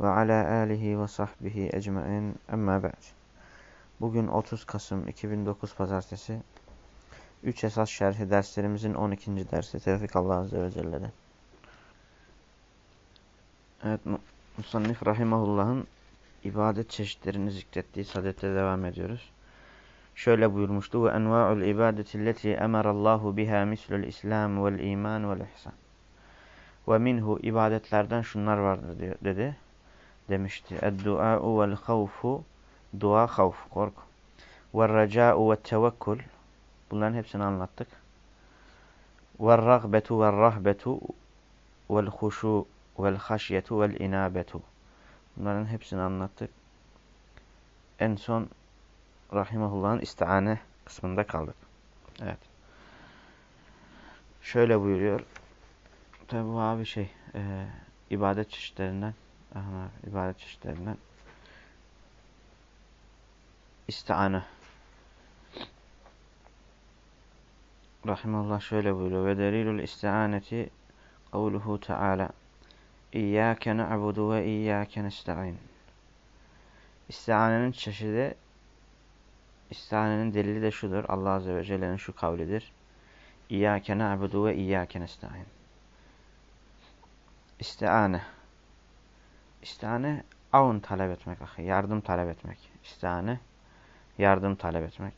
Ve ala alihi ve sahbihi ecmain emma ba'd. Bugün 30 Kasım 2009 Pazartesi. 3 esas şerhi derslerimizin 12. dersi. Tevfik Allah Azze ve Celle'den. Evet, Musannif Rahimahullah'ın ibadet çeşitlerini zikrettiği sadette devam ediyoruz. Şöyle buyurmuştu. Ve enva'ul ibadeti leti emarallahu biha mislul islam vel iman vel ihsan. Ve minhu ibadetlerden şunlar vardır diyor, dedi demişti. Ed-dua'u vel havfu dua havf korku. Ve raca'u ve tevekkül bunların hepsini anlattık. Ve ragbetu ve rahbetu vel huşu vel haşyetu vel inabetu bunların hepsini anlattık. En son rahimahullah'ın istiane kısmında kaldık. Evet. Şöyle buyuruyor. Tabi bu abi şey e, ibadet çeşitlerinden Aha, ibadet çeşitlerinden istiane. Rahimallah şöyle buyuruyor. Ve delilul istianeti kavluhu teala İyyâke na'budu ve iyyâke nesta'in. İstianenin çeşidi İstianenin delili de şudur. Allah Azze ve Celle'nin şu kavlidir. İyyâke na'budu ve iyyâke nesta'in. İstiane İstihane avun talep etmek. Yardım talep etmek. İstihane yardım talep etmek.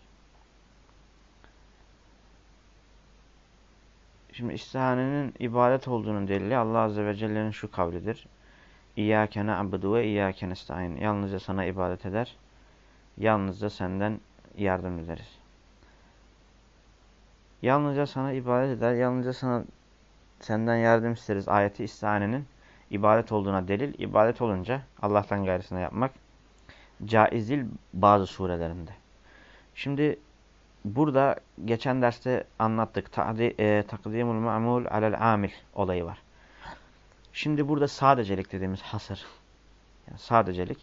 Şimdi istihanenin ibadet olduğunun delili Allah Azze ve Celle'nin şu kavlidir. İyyâke na'budu ve iyyâke nesta'in. Yalnızca sana ibadet eder. Yalnızca senden yardım ederiz. Yalnızca sana ibadet eder. Yalnızca sana senden yardım isteriz. Ayeti istihanenin ibadet olduğuna delil. İbadet olunca Allah'tan gayrısına yapmak caiz değil bazı surelerinde. Şimdi burada geçen derste anlattık. E, takdimul ma'mul alel amil olayı var. Şimdi burada sadecelik dediğimiz hasır. Yani sadecelik.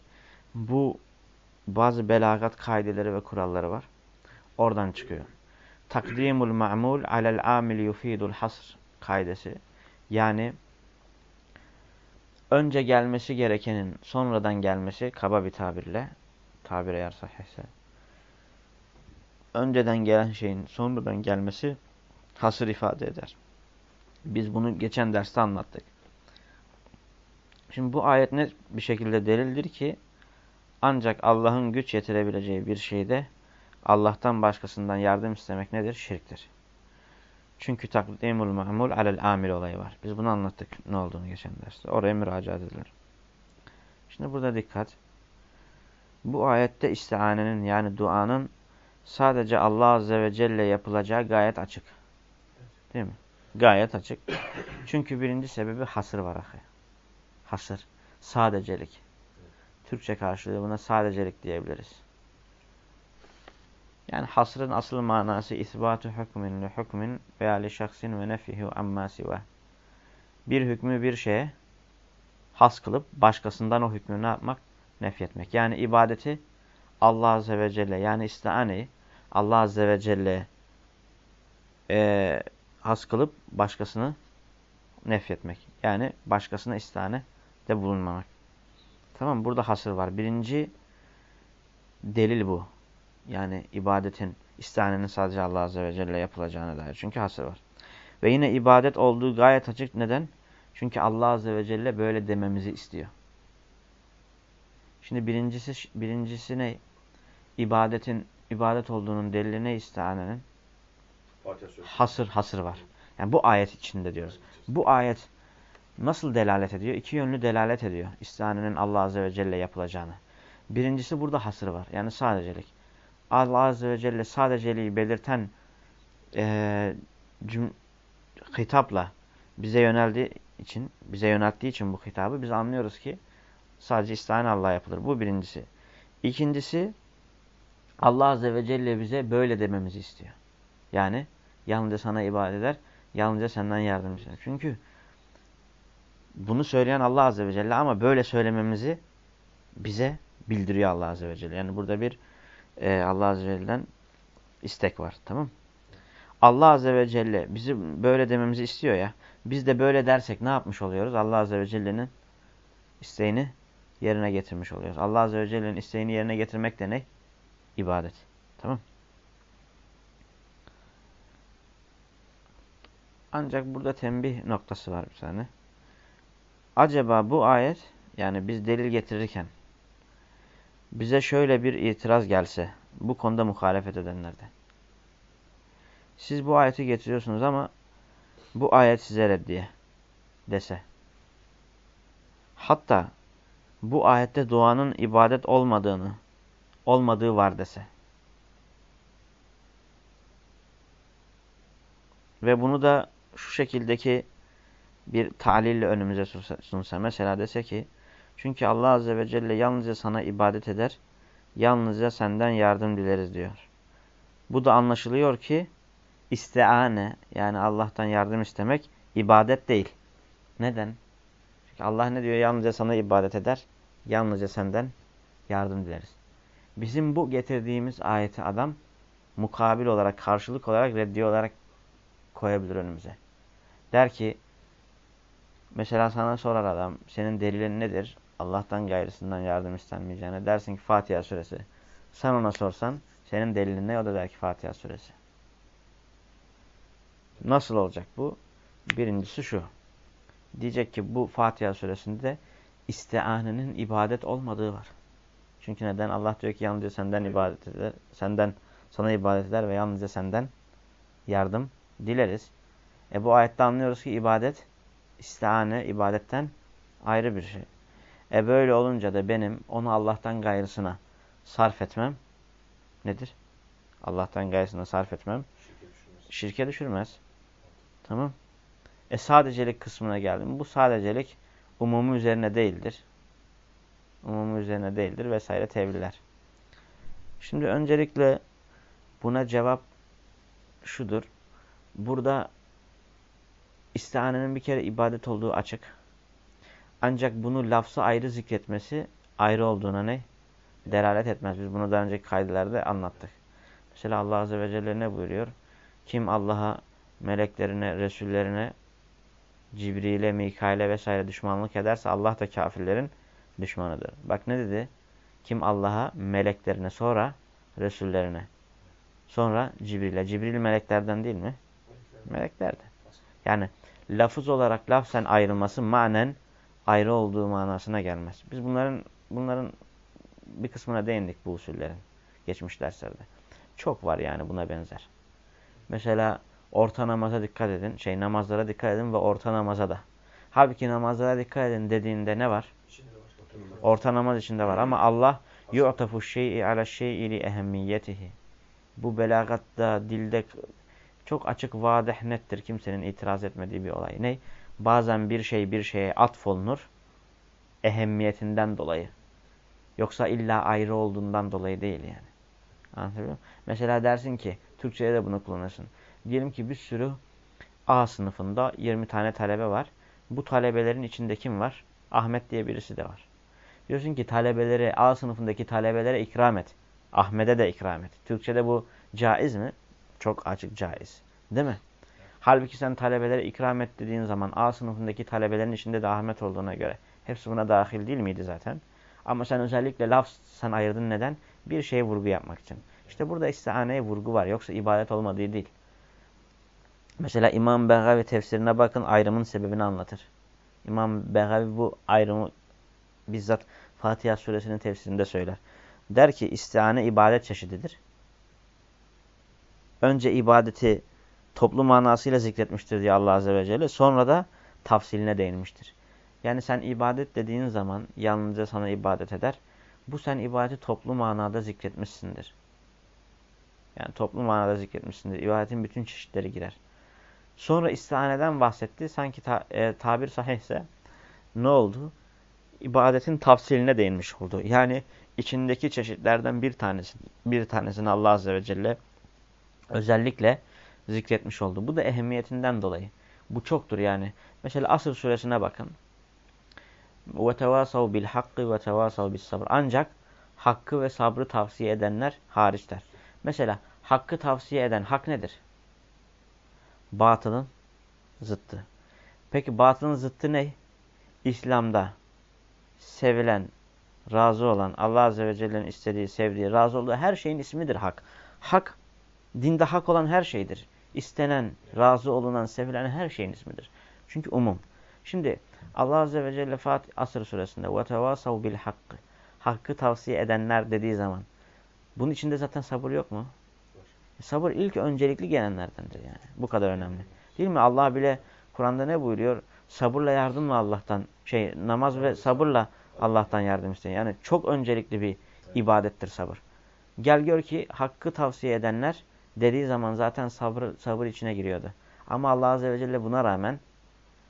Bu bazı belagat kaideleri ve kuralları var. Oradan çıkıyor. Takdimul ma'mul alel amil yufidul hasr kaidesi. Yani önce gelmesi gerekenin sonradan gelmesi kaba bir tabirle tabir eğer sahihse önceden gelen şeyin sonradan gelmesi hasır ifade eder. Biz bunu geçen derste anlattık. Şimdi bu ayet ne bir şekilde delildir ki ancak Allah'ın güç yetirebileceği bir şeyde Allah'tan başkasından yardım istemek nedir? Şirktir. Çünkü takdimul mahmul alel amil olayı var. Biz bunu anlattık ne olduğunu geçen derste. Oraya müracaat edilir. Şimdi burada dikkat. Bu ayette istianenin yani duanın sadece Allah Azze ve Celle yapılacağı gayet açık. Değil mi? Gayet açık. Çünkü birinci sebebi hasır var. Ahi. Hasır. Sadecelik. Türkçe karşılığı buna sadecelik diyebiliriz. Yani hasrın asıl manası isbatu hükmün li hükmün veya li şahsin ve nefihu amma siva. Bir hükmü bir şeye has kılıp başkasından o hükmü ne yapmak? Nefyetmek. Yani ibadeti Allah Azze ve Celle yani istianeyi Allah Azze ve Celle e, has kılıp başkasını nefyetmek. Yani başkasına istihane de bulunmamak. Tamam Burada hasır var. Birinci delil bu. Yani ibadetin, istihanenin sadece Allah Azze ve Celle yapılacağına dair. Çünkü hasır var. Ve yine ibadet olduğu gayet açık. Neden? Çünkü Allah Azze ve Celle böyle dememizi istiyor. Şimdi birincisi, birincisi ne? İbadetin, ibadet olduğunun delili ne istihanenin? Hasır, hasır var. Yani bu ayet içinde diyoruz. Bu ayet nasıl delalet ediyor? İki yönlü delalet ediyor. İstihanenin Allah Azze ve Celle yapılacağını. Birincisi burada hasır var. Yani sadecelik. Allah Azze ve Celle sadeceliği belirten e, hitapla bize yöneldiği için, bize yönelttiği için bu hitabı biz anlıyoruz ki Sadece istihane Allah'a yapılır. Bu birincisi. İkincisi Allah Azze ve Celle bize böyle dememizi istiyor. Yani yalnızca sana ibadet eder, yalnızca senden yardım ister. Çünkü bunu söyleyen Allah Azze ve Celle ama böyle söylememizi bize bildiriyor Allah Azze ve Celle. Yani burada bir e, Allah Azze ve Celle'den istek var. Tamam Allah Azze ve Celle bizi böyle dememizi istiyor ya. Biz de böyle dersek ne yapmış oluyoruz? Allah Azze ve Celle'nin isteğini yerine getirmiş oluyoruz. Allah Azze ve Celle'nin isteğini yerine getirmek de ne? İbadet. Tamam Ancak burada tembih noktası var bir tane. Acaba bu ayet yani biz delil getirirken bize şöyle bir itiraz gelse bu konuda muhalefet edenlerde. Siz bu ayeti getiriyorsunuz ama bu ayet size reddiye dese. Hatta bu ayette duanın ibadet olmadığını, olmadığı var dese. Ve bunu da şu şekildeki bir talille önümüze sunsa. Mesela dese ki, çünkü Allah Azze ve Celle yalnızca sana ibadet eder, yalnızca senden yardım dileriz diyor. Bu da anlaşılıyor ki, isteane yani Allah'tan yardım istemek ibadet değil. Neden? Çünkü Allah ne diyor? Yalnızca sana ibadet eder, yalnızca senden yardım dileriz. Bizim bu getirdiğimiz ayeti adam mukabil olarak, karşılık olarak, reddi olarak koyabilir önümüze. Der ki, mesela sana sorar adam, senin delilin nedir? Allah'tan gayrısından yardım istenmeyeceğine. Dersin ki Fatiha suresi. Sen ona sorsan, senin delilin ne? O da der ki Fatiha suresi. Nasıl olacak bu? Birincisi şu. Diyecek ki bu Fatiha suresinde istianenin ibadet olmadığı var. Çünkü neden? Allah diyor ki yalnızca senden ibadet eder, senden sana ibadet eder ve yalnızca senden yardım dileriz. E bu ayette anlıyoruz ki ibadet, istihane ibadetten ayrı bir şey. E böyle olunca da benim onu Allah'tan gayrısına sarf etmem nedir? Allah'tan gayrısına sarf etmem şirke düşürmez. Tamam. E sadecelik kısmına geldim. Bu sadecelik umumu üzerine değildir. Umumu üzerine değildir vesaire teviller. Şimdi öncelikle buna cevap şudur. Burada istihanenin bir kere ibadet olduğu açık. Ancak bunu lafza ayrı zikretmesi ayrı olduğuna ne? Delalet etmez. Biz bunu daha önceki kaydelerde anlattık. Mesela Allah Azze ve Celle ne buyuruyor? Kim Allah'a, meleklerine, Resullerine, Cibril'e, Mikail'e vesaire düşmanlık ederse Allah da kafirlerin düşmanıdır. Bak ne dedi? Kim Allah'a, meleklerine, sonra Resullerine, sonra Cibril'e. Cibril meleklerden değil mi? Meleklerden. Yani lafız olarak lafzen ayrılması manen ayrı olduğu manasına gelmez. Biz bunların bunların bir kısmına değindik bu usullerin geçmiş derslerde. Çok var yani buna benzer. Mesela orta namaza dikkat edin, şey namazlara dikkat edin ve orta namaza da. Halbuki namazlara dikkat edin dediğinde ne var? Orta namaz içinde var ama Allah yu'tafu şey'i ala şey'i li ehemmiyetihi. Bu belagatta, dilde çok açık, vadih, nettir. Kimsenin itiraz etmediği bir olay. Ne? Bazen bir şey bir şeye atfolunur. Ehemmiyetinden dolayı. Yoksa illa ayrı olduğundan dolayı değil yani. Anlatabiliyor muyum? Mesela dersin ki, Türkçe'de de bunu kullanırsın. Diyelim ki bir sürü A sınıfında 20 tane talebe var. Bu talebelerin içinde kim var? Ahmet diye birisi de var. Diyorsun ki talebeleri A sınıfındaki talebelere ikram et. Ahmet'e de ikram et. Türkçe'de bu caiz mi? Çok açık caiz. Değil mi? Halbuki sen talebelere ikram et dediğin zaman A sınıfındaki talebelerin içinde de Ahmet olduğuna göre hepsi buna dahil değil miydi zaten? Ama sen özellikle laf sen ayırdın neden? Bir şeye vurgu yapmak için. İşte burada istihaneye vurgu var. Yoksa ibadet olmadığı değil. Mesela İmam Begavi tefsirine bakın ayrımın sebebini anlatır. İmam Begavi bu ayrımı bizzat Fatiha suresinin tefsirinde söyler. Der ki istihane ibadet çeşididir. Önce ibadeti toplu manasıyla zikretmiştir diye Allah Azze ve Celle. Sonra da tafsiline değinmiştir. Yani sen ibadet dediğin zaman yalnızca sana ibadet eder. Bu sen ibadeti toplu manada zikretmişsindir. Yani toplu manada zikretmişsindir. İbadetin bütün çeşitleri girer. Sonra istihaneden bahsetti. Sanki ta, e, tabir sahihse ne oldu? ibadetin tafsiline değinmiş oldu. Yani içindeki çeşitlerden bir tanesi, bir tanesini Allah Azze ve Celle özellikle zikretmiş oldu. Bu da ehemmiyetinden dolayı. Bu çoktur yani. Mesela Asr suresine bakın. وَتَوَاسَوْ بِالْحَقِّ وَتَوَاسَوْ بِالصَّبْرِ Ancak hakkı ve sabrı tavsiye edenler hariçler. Mesela hakkı tavsiye eden hak nedir? Batılın zıttı. Peki batılın zıttı ne? İslam'da sevilen, razı olan, Allah Azze ve Celle'nin istediği, sevdiği, razı olduğu her şeyin ismidir hak. Hak, dinde hak olan her şeydir. İstenen, razı olunan, sevilen her şeyin ismidir. Çünkü umum. Şimdi Allah Azze ve Celle Fatih Asr suresinde وَتَوَاسَوْ بِالْحَقِّ Hakkı tavsiye edenler dediği zaman bunun içinde zaten sabır yok mu? E, sabır ilk öncelikli gelenlerdendir yani. Bu kadar önemli. Değil mi? Allah bile Kur'an'da ne buyuruyor? Sabırla yardımla Allah'tan, şey namaz ve sabırla Allah'tan yardım isteyin. Yani çok öncelikli bir ibadettir sabır. Gel gör ki hakkı tavsiye edenler dediği zaman zaten sabır, sabır içine giriyordu. Ama Allah Azze ve Celle buna rağmen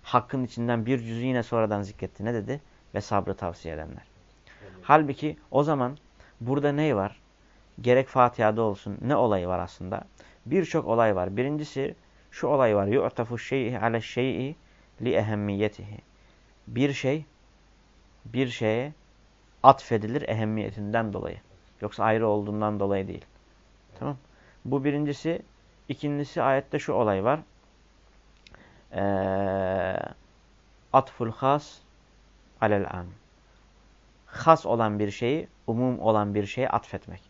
hakkın içinden bir cüzü yine sonradan zikretti. Ne dedi? Ve sabrı tavsiye edenler. Halbuki o zaman burada ne var? Gerek Fatiha'da olsun ne olayı var aslında? Birçok olay var. Birincisi şu olay var. Şey'i ale şey'i li ehemmiyetihi. Bir şey bir şeye atfedilir ehemmiyetinden dolayı. Yoksa ayrı olduğundan dolayı değil. Tamam. Bu birincisi. İkincisi ayette şu olay var. Ee, atful has alel am. Has olan bir şeyi, umum olan bir şeye atfetmek.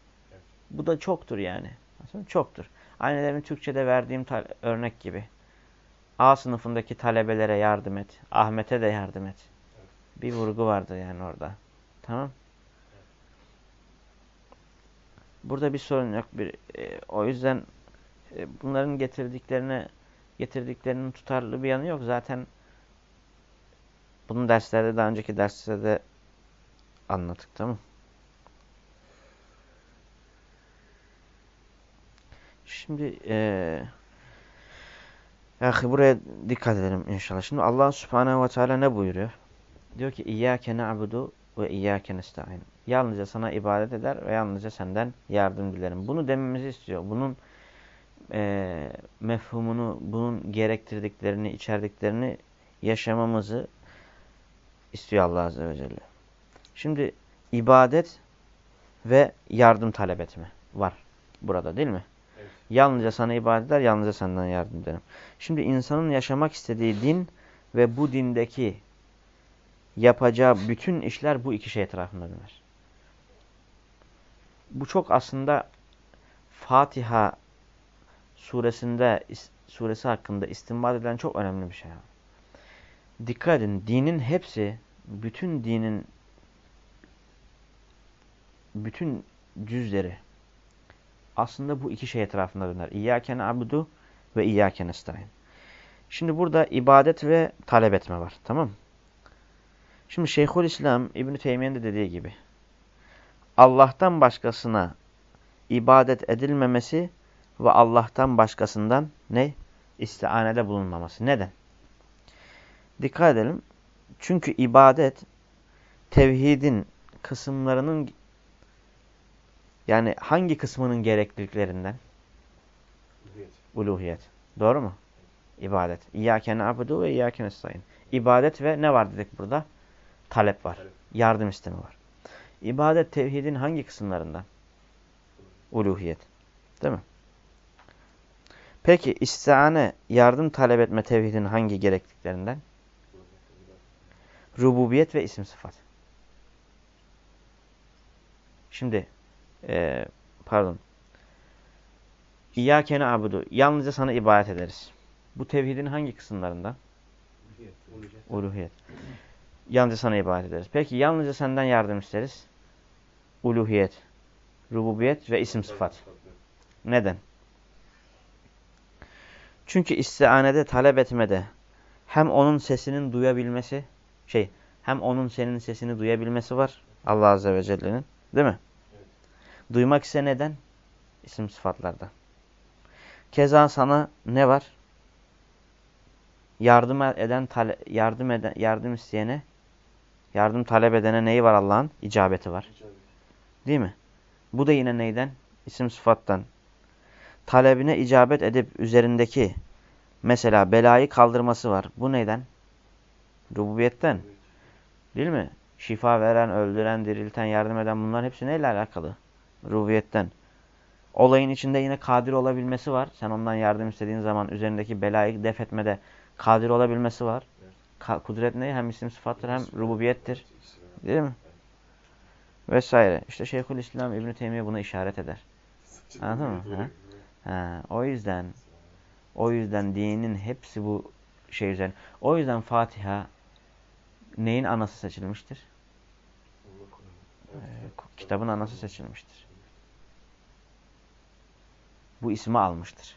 Bu da çoktur yani. Çoktur. Aynı demin Türkçe'de verdiğim örnek gibi. A sınıfındaki talebelere yardım et. Ahmet'e de yardım et. Bir vurgu vardı yani orada. Tamam. Burada bir sorun yok. Bir, e, o yüzden e, bunların getirdiklerine getirdiklerinin tutarlı bir yanı yok. Zaten bunun derslerde daha önceki derslerde anlattık tamam Şimdi e, yahi buraya dikkat edelim inşallah. Şimdi Allah Subhanahu ve Teala ne buyuruyor? Diyor ki İyyâke na'budu ve iyyâke nesta'in. Yalnızca sana ibadet eder ve yalnızca senden yardım dilerim. Bunu dememizi istiyor. Bunun e, mefhumunu, bunun gerektirdiklerini, içerdiklerini yaşamamızı istiyor Allah Azze ve Celle. Şimdi ibadet ve yardım talep etme var burada değil mi? Evet. Yalnızca sana ibadet eder, yalnızca senden yardım ederim. Şimdi insanın yaşamak istediği din ve bu dindeki yapacağı bütün işler bu iki şey etrafında döner. Bu çok aslında Fatiha suresinde suresi hakkında istinbat edilen çok önemli bir şey. Dikkat edin. Dinin hepsi, bütün dinin bütün cüzleri aslında bu iki şey etrafında döner. İyyâken abudu ve iyyâken estaîn. Şimdi burada ibadet ve talep etme var. Tamam mı? Şimdi Şeyhül İslam İbn Teymiye'nin de dediği gibi Allah'tan başkasına ibadet edilmemesi ve Allah'tan başkasından ne? İstihanede bulunmaması. Neden? Dikkat edelim. Çünkü ibadet tevhidin kısımlarının yani hangi kısmının gerekliliklerinden? Uluhiyet. Uluhiyet. Doğru mu? İbadet. İyyâke na'budu ve iyyâke nestaîn. İbadet ve ne var dedik burada? Talep var. Yardım isteme var. İbadet tevhidin hangi kısımlarından? Uluhiyet. Değil mi? Peki istiane yardım talep etme tevhidin hangi gerekliklerinden? Rububiyet ve isim sıfat. Şimdi e, pardon. İyyâkene abudu. Yalnızca sana ibadet ederiz. Bu tevhidin hangi kısımlarından? Uluhiyet. Uluhiyet. Yalnızca sana ibadet ederiz. Peki yalnızca senden yardım isteriz. Uluhiyet, rububiyet ve isim sıfat. Neden? Çünkü istianede, talep etmede hem onun sesinin duyabilmesi, şey, hem onun senin sesini duyabilmesi var Allah Azze ve Celle'nin. Değil mi? Evet. Duymak ise neden? İsim sıfatlarda. Keza sana ne var? Yardım eden, yardım eden, yardım isteyene Yardım talep edene neyi var Allah'ın? İcabeti var. Değil mi? Bu da yine neyden? İsim sıfattan. Talebine icabet edip üzerindeki mesela belayı kaldırması var. Bu neyden? Rububiyetten. Değil mi? Şifa veren, öldüren, dirilten, yardım eden bunlar hepsi neyle alakalı? Rububiyetten. Olayın içinde yine kadir olabilmesi var. Sen ondan yardım istediğin zaman üzerindeki belayı def etmede kadir olabilmesi var. Ka kudret ne? Hem isim sıfattır hem rububiyettir. Değil mi? Vesaire. İşte Şeyhülislam İbn Teymiye buna işaret eder. Anladın mı? Ha? Ha, o yüzden o yüzden dinin hepsi bu şey üzerine. O yüzden Fatiha neyin anası seçilmiştir? Ee, kitabın anası seçilmiştir. Bu ismi almıştır.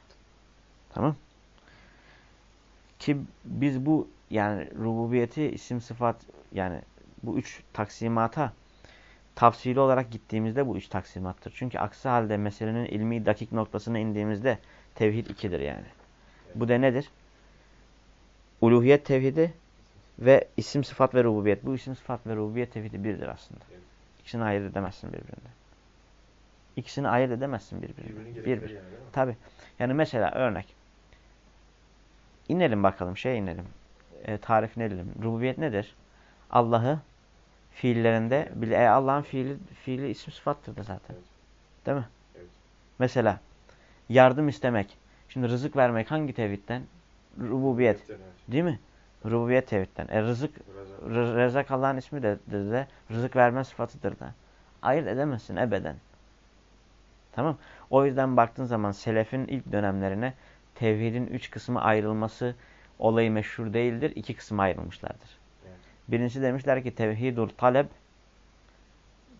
Tamam? Ki biz bu yani rububiyeti, isim sıfat yani bu üç taksimata tafsili olarak gittiğimizde bu üç taksimattır. Çünkü aksi halde meselenin ilmi dakik noktasına indiğimizde tevhid ikidir yani. Bu da nedir? Uluhiyet tevhidi ve isim sıfat ve rububiyet. Bu isim sıfat ve rububiyet tevhidi birdir aslında. İkisini ayırt edemezsin birbirinden. İkisini ayırt edemezsin birbirinden. Bir bir. Yani, Tabi. Yani mesela örnek. İnelim bakalım şey inelim. E, tarifine edelim. Rububiyet nedir? Allah'ı fiillerinde bile e, Allah'ın fiili, fiili isim sıfattır da zaten. Evet. Değil mi? Evet. Mesela yardım istemek. Şimdi rızık vermek hangi tevhidden? Rububiyet. Evet. Değil mi? Rububiyet tevhidden. E rızık rezak Allah'ın ismi de, de, de rızık verme sıfatıdır da. Ayırt edemezsin ebeden. Tamam. O yüzden baktığın zaman selefin ilk dönemlerine tevhidin üç kısmı ayrılması olayı meşhur değildir. İki kısma ayrılmışlardır. Birincisi demişler ki tevhidul talep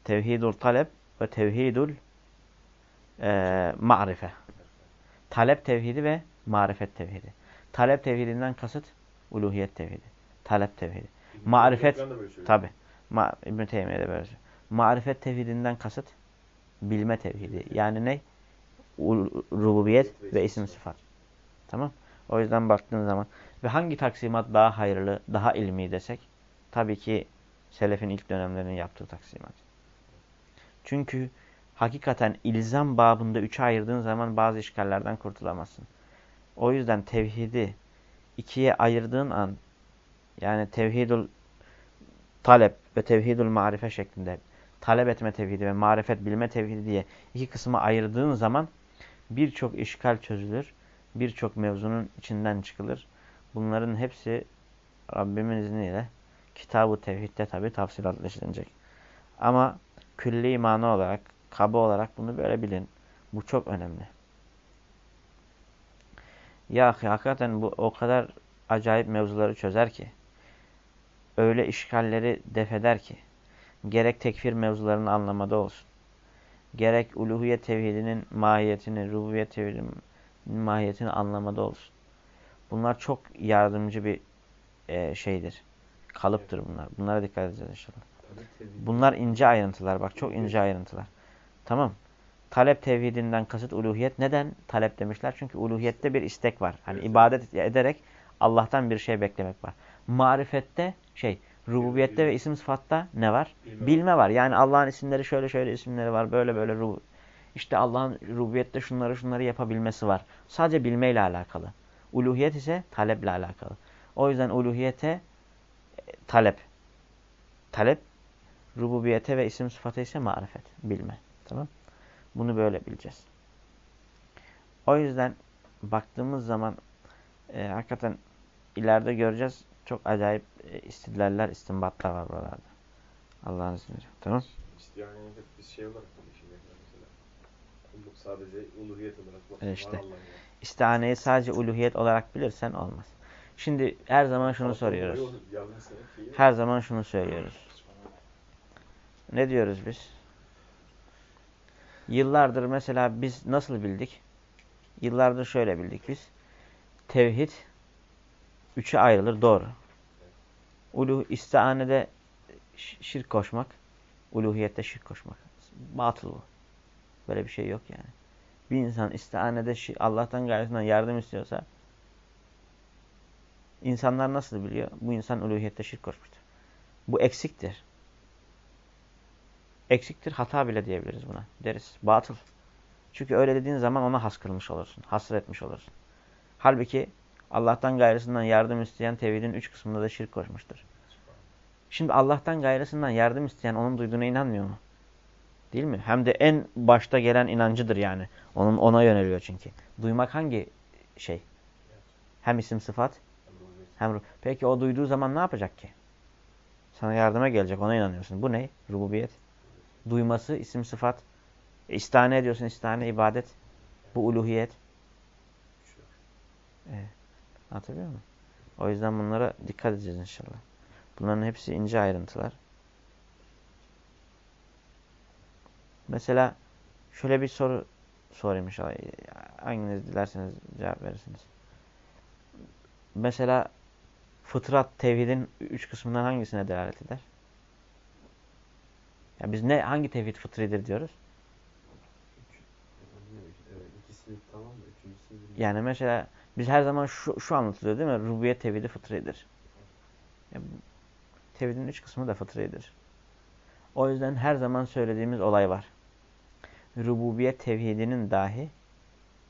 tevhidul talep ve tevhidul e, marife. Talep tevhidi ve marifet tevhidi. Talep tevhidinden kasıt uluhiyet tevhidi. Talep tevhidi. Marifet tabi. Ma, İbn-i Teymiye'de böyle Marifet tevhidinden kasıt bilme tevhidi. Yani ne? Rububiyet ve isim sıfat. Tamam. O yüzden baktığın zaman ve hangi taksimat daha hayırlı, daha ilmi desek Tabii ki selefin ilk dönemlerinin yaptığı taksimat. Çünkü hakikaten ilzam babında üçe ayırdığın zaman bazı işgallerden kurtulamazsın. O yüzden tevhidi ikiye ayırdığın an yani tevhidul talep ve tevhidul marife şeklinde talep etme tevhidi ve marifet bilme tevhidi diye iki kısma ayırdığın zaman birçok işgal çözülür. Birçok mevzunun içinden çıkılır. Bunların hepsi Rabbimin izniyle Kitab-ı Tevhid'de tabi tafsilatleştirilecek. Ama külli imanı olarak, kaba olarak bunu böyle bilin. Bu çok önemli. Ya hakikaten bu o kadar acayip mevzuları çözer ki, öyle işgalleri defeder ki, gerek tekfir mevzularını anlamada olsun, gerek uluhiyet tevhidinin mahiyetini, rububiyet tevhidinin mahiyetini anlamada olsun. Bunlar çok yardımcı bir e, şeydir. Kalıptır bunlar. Bunlara dikkat edeceğiz inşallah. Bunlar ince ayrıntılar. Bak çok ince ayrıntılar. Tamam. Talep tevhidinden kasıt uluhiyet. Neden talep demişler? Çünkü uluhiyette bir istek var. Hani ibadet ederek Allah'tan bir şey beklemek var. Marifette şey, rububiyette ve isim sıfatta ne var? Bilme, Bilme var. Yani Allah'ın isimleri şöyle şöyle isimleri var. Böyle böyle rubu. İşte Allah'ın rububiyette şunları şunları yapabilmesi var. Sadece bilmeyle alakalı. Uluhiyet ise taleple alakalı. O yüzden uluhiyete talep. Talep rububiyete ve isim sıfatı ise marifet, bilme. Tamam? Bunu böyle bileceğiz. O yüzden baktığımız zaman e, hakikaten ileride göreceğiz çok acayip e, istidlaller, istinbatlar var buralarda. Allah'ın izniyle. Tamam? Yani biz şey olarak. Sadece uluhiyet olarak. Evet işte. İstihaneyi sadece uluhiyet olarak bilirsen olmaz. Şimdi her zaman şunu soruyoruz. Her zaman şunu söylüyoruz. Ne diyoruz biz? Yıllardır mesela biz nasıl bildik? Yıllardır şöyle bildik biz. Tevhid üçe ayrılır. Doğru. Uluh istihanede şirk koşmak. Uluhiyette şirk koşmak. Batıl bu. Böyle bir şey yok yani. Bir insan istihanede Allah'tan gayretinden yardım istiyorsa İnsanlar nasıl biliyor? Bu insan uluhiyette şirk koşmuştur. Bu eksiktir. Eksiktir hata bile diyebiliriz buna. Deriz. Batıl. Çünkü öyle dediğin zaman ona has kılmış olursun. Hasır etmiş olursun. Halbuki Allah'tan gayrısından yardım isteyen tevhidin üç kısmında da şirk koşmuştur. Şimdi Allah'tan gayrısından yardım isteyen onun duyduğuna inanmıyor mu? Değil mi? Hem de en başta gelen inancıdır yani. Onun ona yöneliyor çünkü. Duymak hangi şey? Hem isim sıfat hem. Peki o duyduğu zaman ne yapacak ki? Sana yardıma gelecek ona inanıyorsun. Bu ne? Rububiyet. Duyması isim sıfat. E, istane ediyorsun istane ibadet. Bu uluhiyet. Evet. Anlatabiliyor muyum? O yüzden bunlara dikkat edeceğiz inşallah. Bunların hepsi ince ayrıntılar. Mesela şöyle bir soru sorayım inşallah. Hanginiz dilerseniz cevap verirsiniz. Mesela fıtrat tevhidin üç kısmından hangisine delalet eder? Ya biz ne hangi tevhid fıtridir diyoruz? Yani mesela biz her zaman şu, şu anlatılıyor değil mi? Rububiyet tevhidi fıtridir. Yani, tevhidin üç kısmı da fıtridir. O yüzden her zaman söylediğimiz olay var. Rububiyet tevhidinin dahi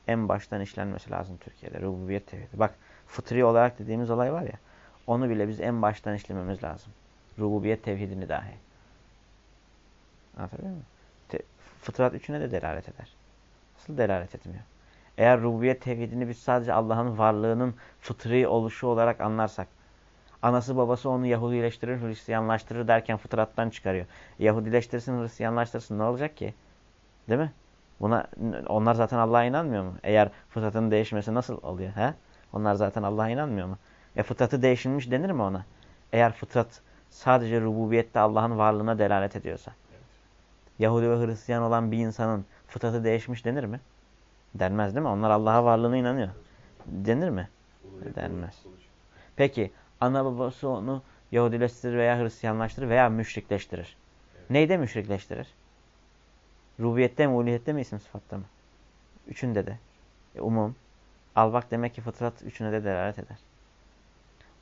en baştan işlenmesi lazım Türkiye'de. Rububiyet tevhidi. Bak fıtri olarak dediğimiz olay var ya. Onu bile biz en baştan işlememiz lazım. Rububiyet tevhidini dahi. Anlatabiliyor muyum? Te fıtrat üçüne de delalet eder. Nasıl delalet etmiyor? Eğer rububiyet tevhidini biz sadece Allah'ın varlığının fıtri oluşu olarak anlarsak, anası babası onu Yahudileştirir, Hristiyanlaştırır derken fıtrattan çıkarıyor. Yahudileştirsin, Hristiyanlaştırsın ne olacak ki? Değil mi? Buna onlar zaten Allah'a inanmıyor mu? Eğer fıtratın değişmesi nasıl oluyor? He? Onlar zaten Allah'a inanmıyor mu? E fıtratı değişilmiş denir mi ona? Eğer fıtrat sadece rububiyette Allah'ın varlığına delalet ediyorsa. Yahudi ve Hristiyan olan bir insanın fıtratı değişmiş denir mi? Denmez değil mi? Onlar Allah'a varlığına inanıyor. Denir mi? Denmez. Peki ana babası onu Yahudileştirir veya Hristiyanlaştırır veya müşrikleştirir. Neyde müşrikleştirir? Rubiyette mi, uliyette mi, isim sıfatta mı? Üçünde de. E, umum. Al bak demek ki fıtrat üçüne de delalet eder.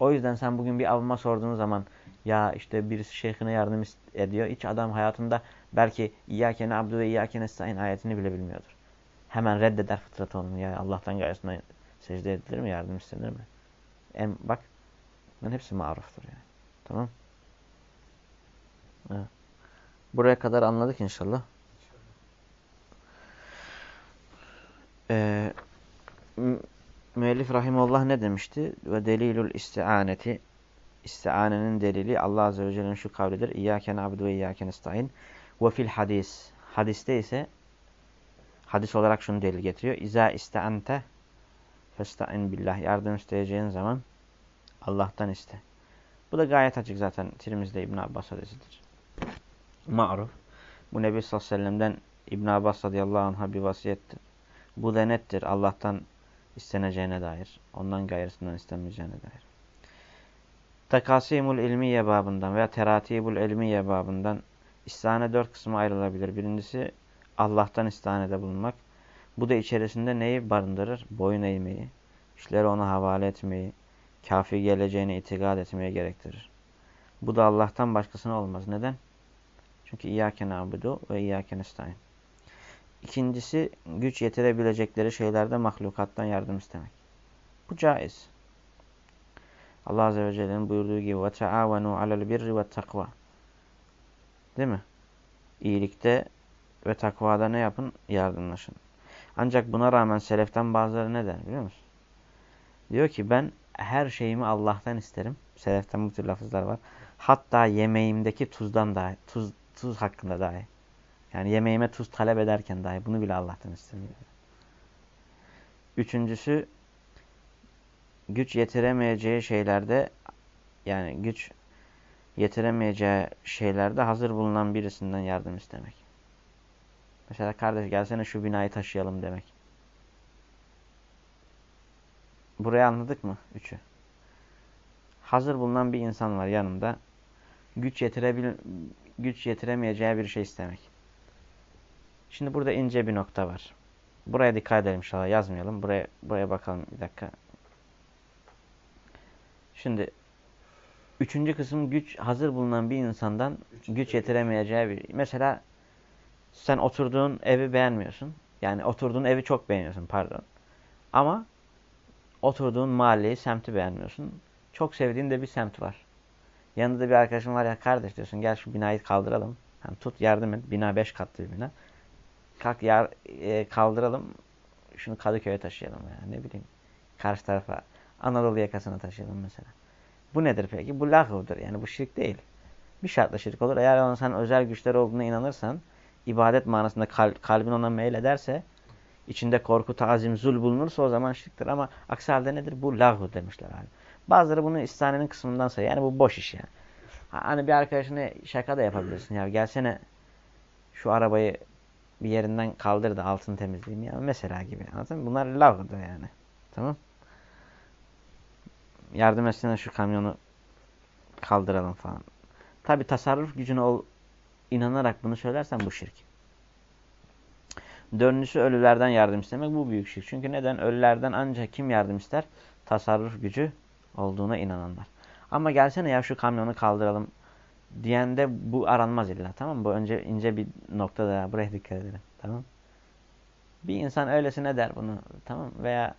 O yüzden sen bugün bir avıma sorduğun zaman ya işte birisi şeyhine yardım ediyor. Hiç adam hayatında belki İyyâke abdu ve İyyâke nestaîn ayetini bile bilmiyordur. Hemen reddeder fıtratı onun. Ya Allah'tan gayrısına secde edilir mi? Yardım istenir mi? En, bak bunların hepsi maruftur yani. Tamam evet. Buraya kadar anladık inşallah. Ee, müellif rahimullah ne demişti? Ve delilul isti'aneti isti'anenin delili Allah Azze ve Celle'nin şu kavlidir. İyyâken abdu ve iyyâken ista'in. Ve fil hadis. Hadiste ise hadis olarak şunu delil getiriyor. İza iste'ante festa'in billah. Yardım isteyeceğin zaman Allah'tan iste. Bu da gayet açık zaten. Tirmiz'de İbn Abbas hadisidir. Ma'ruf. Bu Nebi sallallahu aleyhi ve sellem'den İbn Abbas radıyallahu anh'a bir vasiyettir. Bu da nettir. Allah'tan isteneceğine dair. Ondan gayrısından istenmeyeceğine dair. Takasimul ilmiye babından veya teratibul ilmiye babından istihane dört kısma ayrılabilir. Birincisi Allah'tan istihanede bulunmak. Bu da içerisinde neyi barındırır? Boyun eğmeyi, işleri ona havale etmeyi, kafi geleceğine itikad etmeyi gerektirir. Bu da Allah'tan başkasına olmaz. Neden? Çünkü İyyâke nâbudu ve İyyâke nestaîn. İkincisi güç yetirebilecekleri şeylerde mahlukattan yardım istemek. Bu caiz. Allah Azze ve Celle'nin buyurduğu gibi وَتَعَاوَنُوا عَلَى الْبِرِّ وَالتَّقْوَى Değil mi? İyilikte ve takvada ne yapın? Yardımlaşın. Ancak buna rağmen seleften bazıları ne der biliyor musun? Diyor ki ben her şeyimi Allah'tan isterim. Seleften bu tür lafızlar var. Hatta yemeğimdeki tuzdan dahi, tuz, tuz hakkında dahi. Yani yemeğime tuz talep ederken dahi bunu bile Allah'tan isterim. Üçüncüsü güç yetiremeyeceği şeylerde yani güç yetiremeyeceği şeylerde hazır bulunan birisinden yardım istemek. Mesela kardeş gelsene şu binayı taşıyalım demek. Burayı anladık mı? Üçü. Hazır bulunan bir insan var yanında. Güç, yetirebil güç yetiremeyeceği bir şey istemek. Şimdi burada ince bir nokta var. Buraya dikkat edelim inşallah yazmayalım. Buraya, buraya bakalım bir dakika. Şimdi Üçüncü kısım güç hazır bulunan bir insandan güç yetiremeyeceği bir. Mesela sen oturduğun evi beğenmiyorsun. Yani oturduğun evi çok beğeniyorsun pardon. Ama oturduğun mahalleyi, semti beğenmiyorsun. Çok sevdiğin de bir semt var. Yanında bir arkadaşın var ya kardeş diyorsun gel şu binayı kaldıralım. Yani tut yardım et. Bina beş katlı bir bina. Kalk yar, e, kaldıralım. Şunu Kadıköy'e taşıyalım ya. Ne bileyim. Karşı tarafa Anadolu yakasına taşıyalım mesela. Bu nedir peki? Bu lahvdır. Yani bu şirk değil. Bir şartla şirk olur. Eğer ona sen özel güçler olduğuna inanırsan, ibadet manasında kal kalbin ona meylederse, içinde korku, tazim, zul bulunursa o zaman şirktir. Ama aksi halde nedir? Bu lahu demişler. Yani. Bazıları bunu istanenin kısmından sayıyor. Yani bu boş iş yani. Hani bir arkadaşına şaka da yapabilirsin. Ya gelsene şu arabayı bir yerinden kaldır da altını temizleyeyim ya. Mesela gibi. Anladın mı? Bunlar lavdır yani. Tamam yardım etsene şu kamyonu kaldıralım falan. Tabi tasarruf gücüne ol, inanarak bunu söylersen bu şirk. Dördüncüsü ölülerden yardım istemek bu büyük şirk. Çünkü neden? Ölülerden ancak kim yardım ister? Tasarruf gücü olduğuna inananlar. Ama gelsene ya şu kamyonu kaldıralım diyende bu aranmaz illa tamam mı? Bu önce ince bir noktada ya buraya dikkat edelim. Tamam Bir insan öylesine der bunu tamam Veya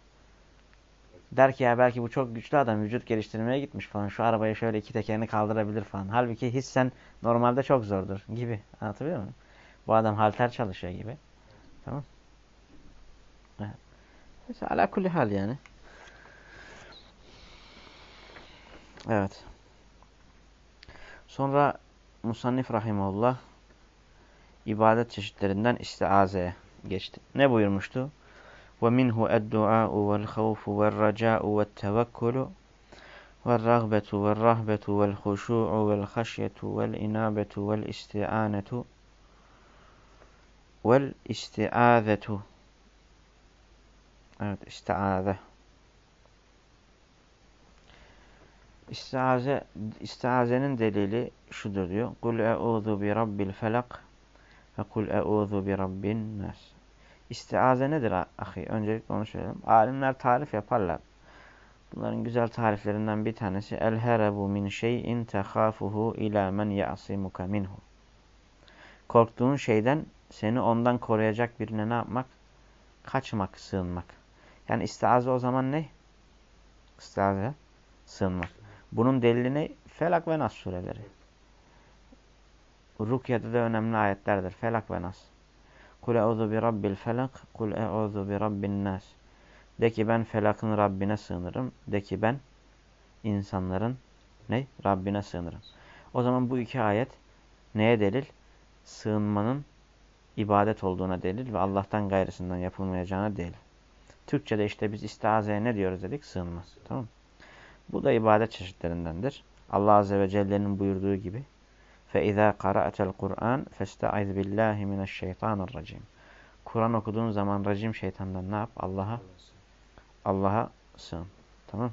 Der ki ya belki bu çok güçlü adam vücut geliştirmeye gitmiş falan. Şu arabayı şöyle iki tekerini kaldırabilir falan. Halbuki hissen normalde çok zordur gibi. Anlatabiliyor muyum? Bu adam halter çalışıyor gibi. Tamam. Evet. Mesela ala kulli hal yani. Evet. Sonra Musannif Rahimullah ibadet çeşitlerinden istiazeye geçti. Ne buyurmuştu? ومنه الدعاء والخوف والرجاء والتوكل والرغبة والرهبة والخشوع والخشية والإنابة والاستعانة والاستعاذة Evet, istiaze. İstiaze, istiazenin delili şudur diyor. Kul e'udhu bi rabbil felak ve kul e'udhu bi rabbin nas. İstiaze nedir ahi? Öncelikle onu söyleyelim. Alimler tarif yaparlar. Bunların güzel tariflerinden bir tanesi el herebu min şeyin tehafuhu ila men ya'simuka minhu. Korktuğun şeyden seni ondan koruyacak birine ne yapmak? Kaçmak, sığınmak. Yani istiaze o zaman ne? İstiaze, sığınmak. Bunun delili ne? Felak ve Nas sureleri. Rukya'da da önemli ayetlerdir. Felak ve Nas. Kul e'udhu bi rabbil felak. Kul e'udhu bi rabbin nas. De ki ben felakın Rabbine sığınırım. De ki ben insanların ne? Rabbine sığınırım. O zaman bu iki ayet neye delil? Sığınmanın ibadet olduğuna delil ve Allah'tan gayrısından yapılmayacağına delil. Türkçe'de işte biz istihazeye ne diyoruz dedik? Sığınma. Tamam Bu da ibadet çeşitlerindendir. Allah Azze ve Celle'nin buyurduğu gibi فَاِذَا قَرَأْتَ الْقُرْآنِ فَاسْتَعِذْ بِاللّٰهِ مِنَ الشَّيْطَانِ الرَّجِيمِ Kur'an okuduğun zaman racim şeytandan ne yap? Allah'a Allah'a sığın. Tamam.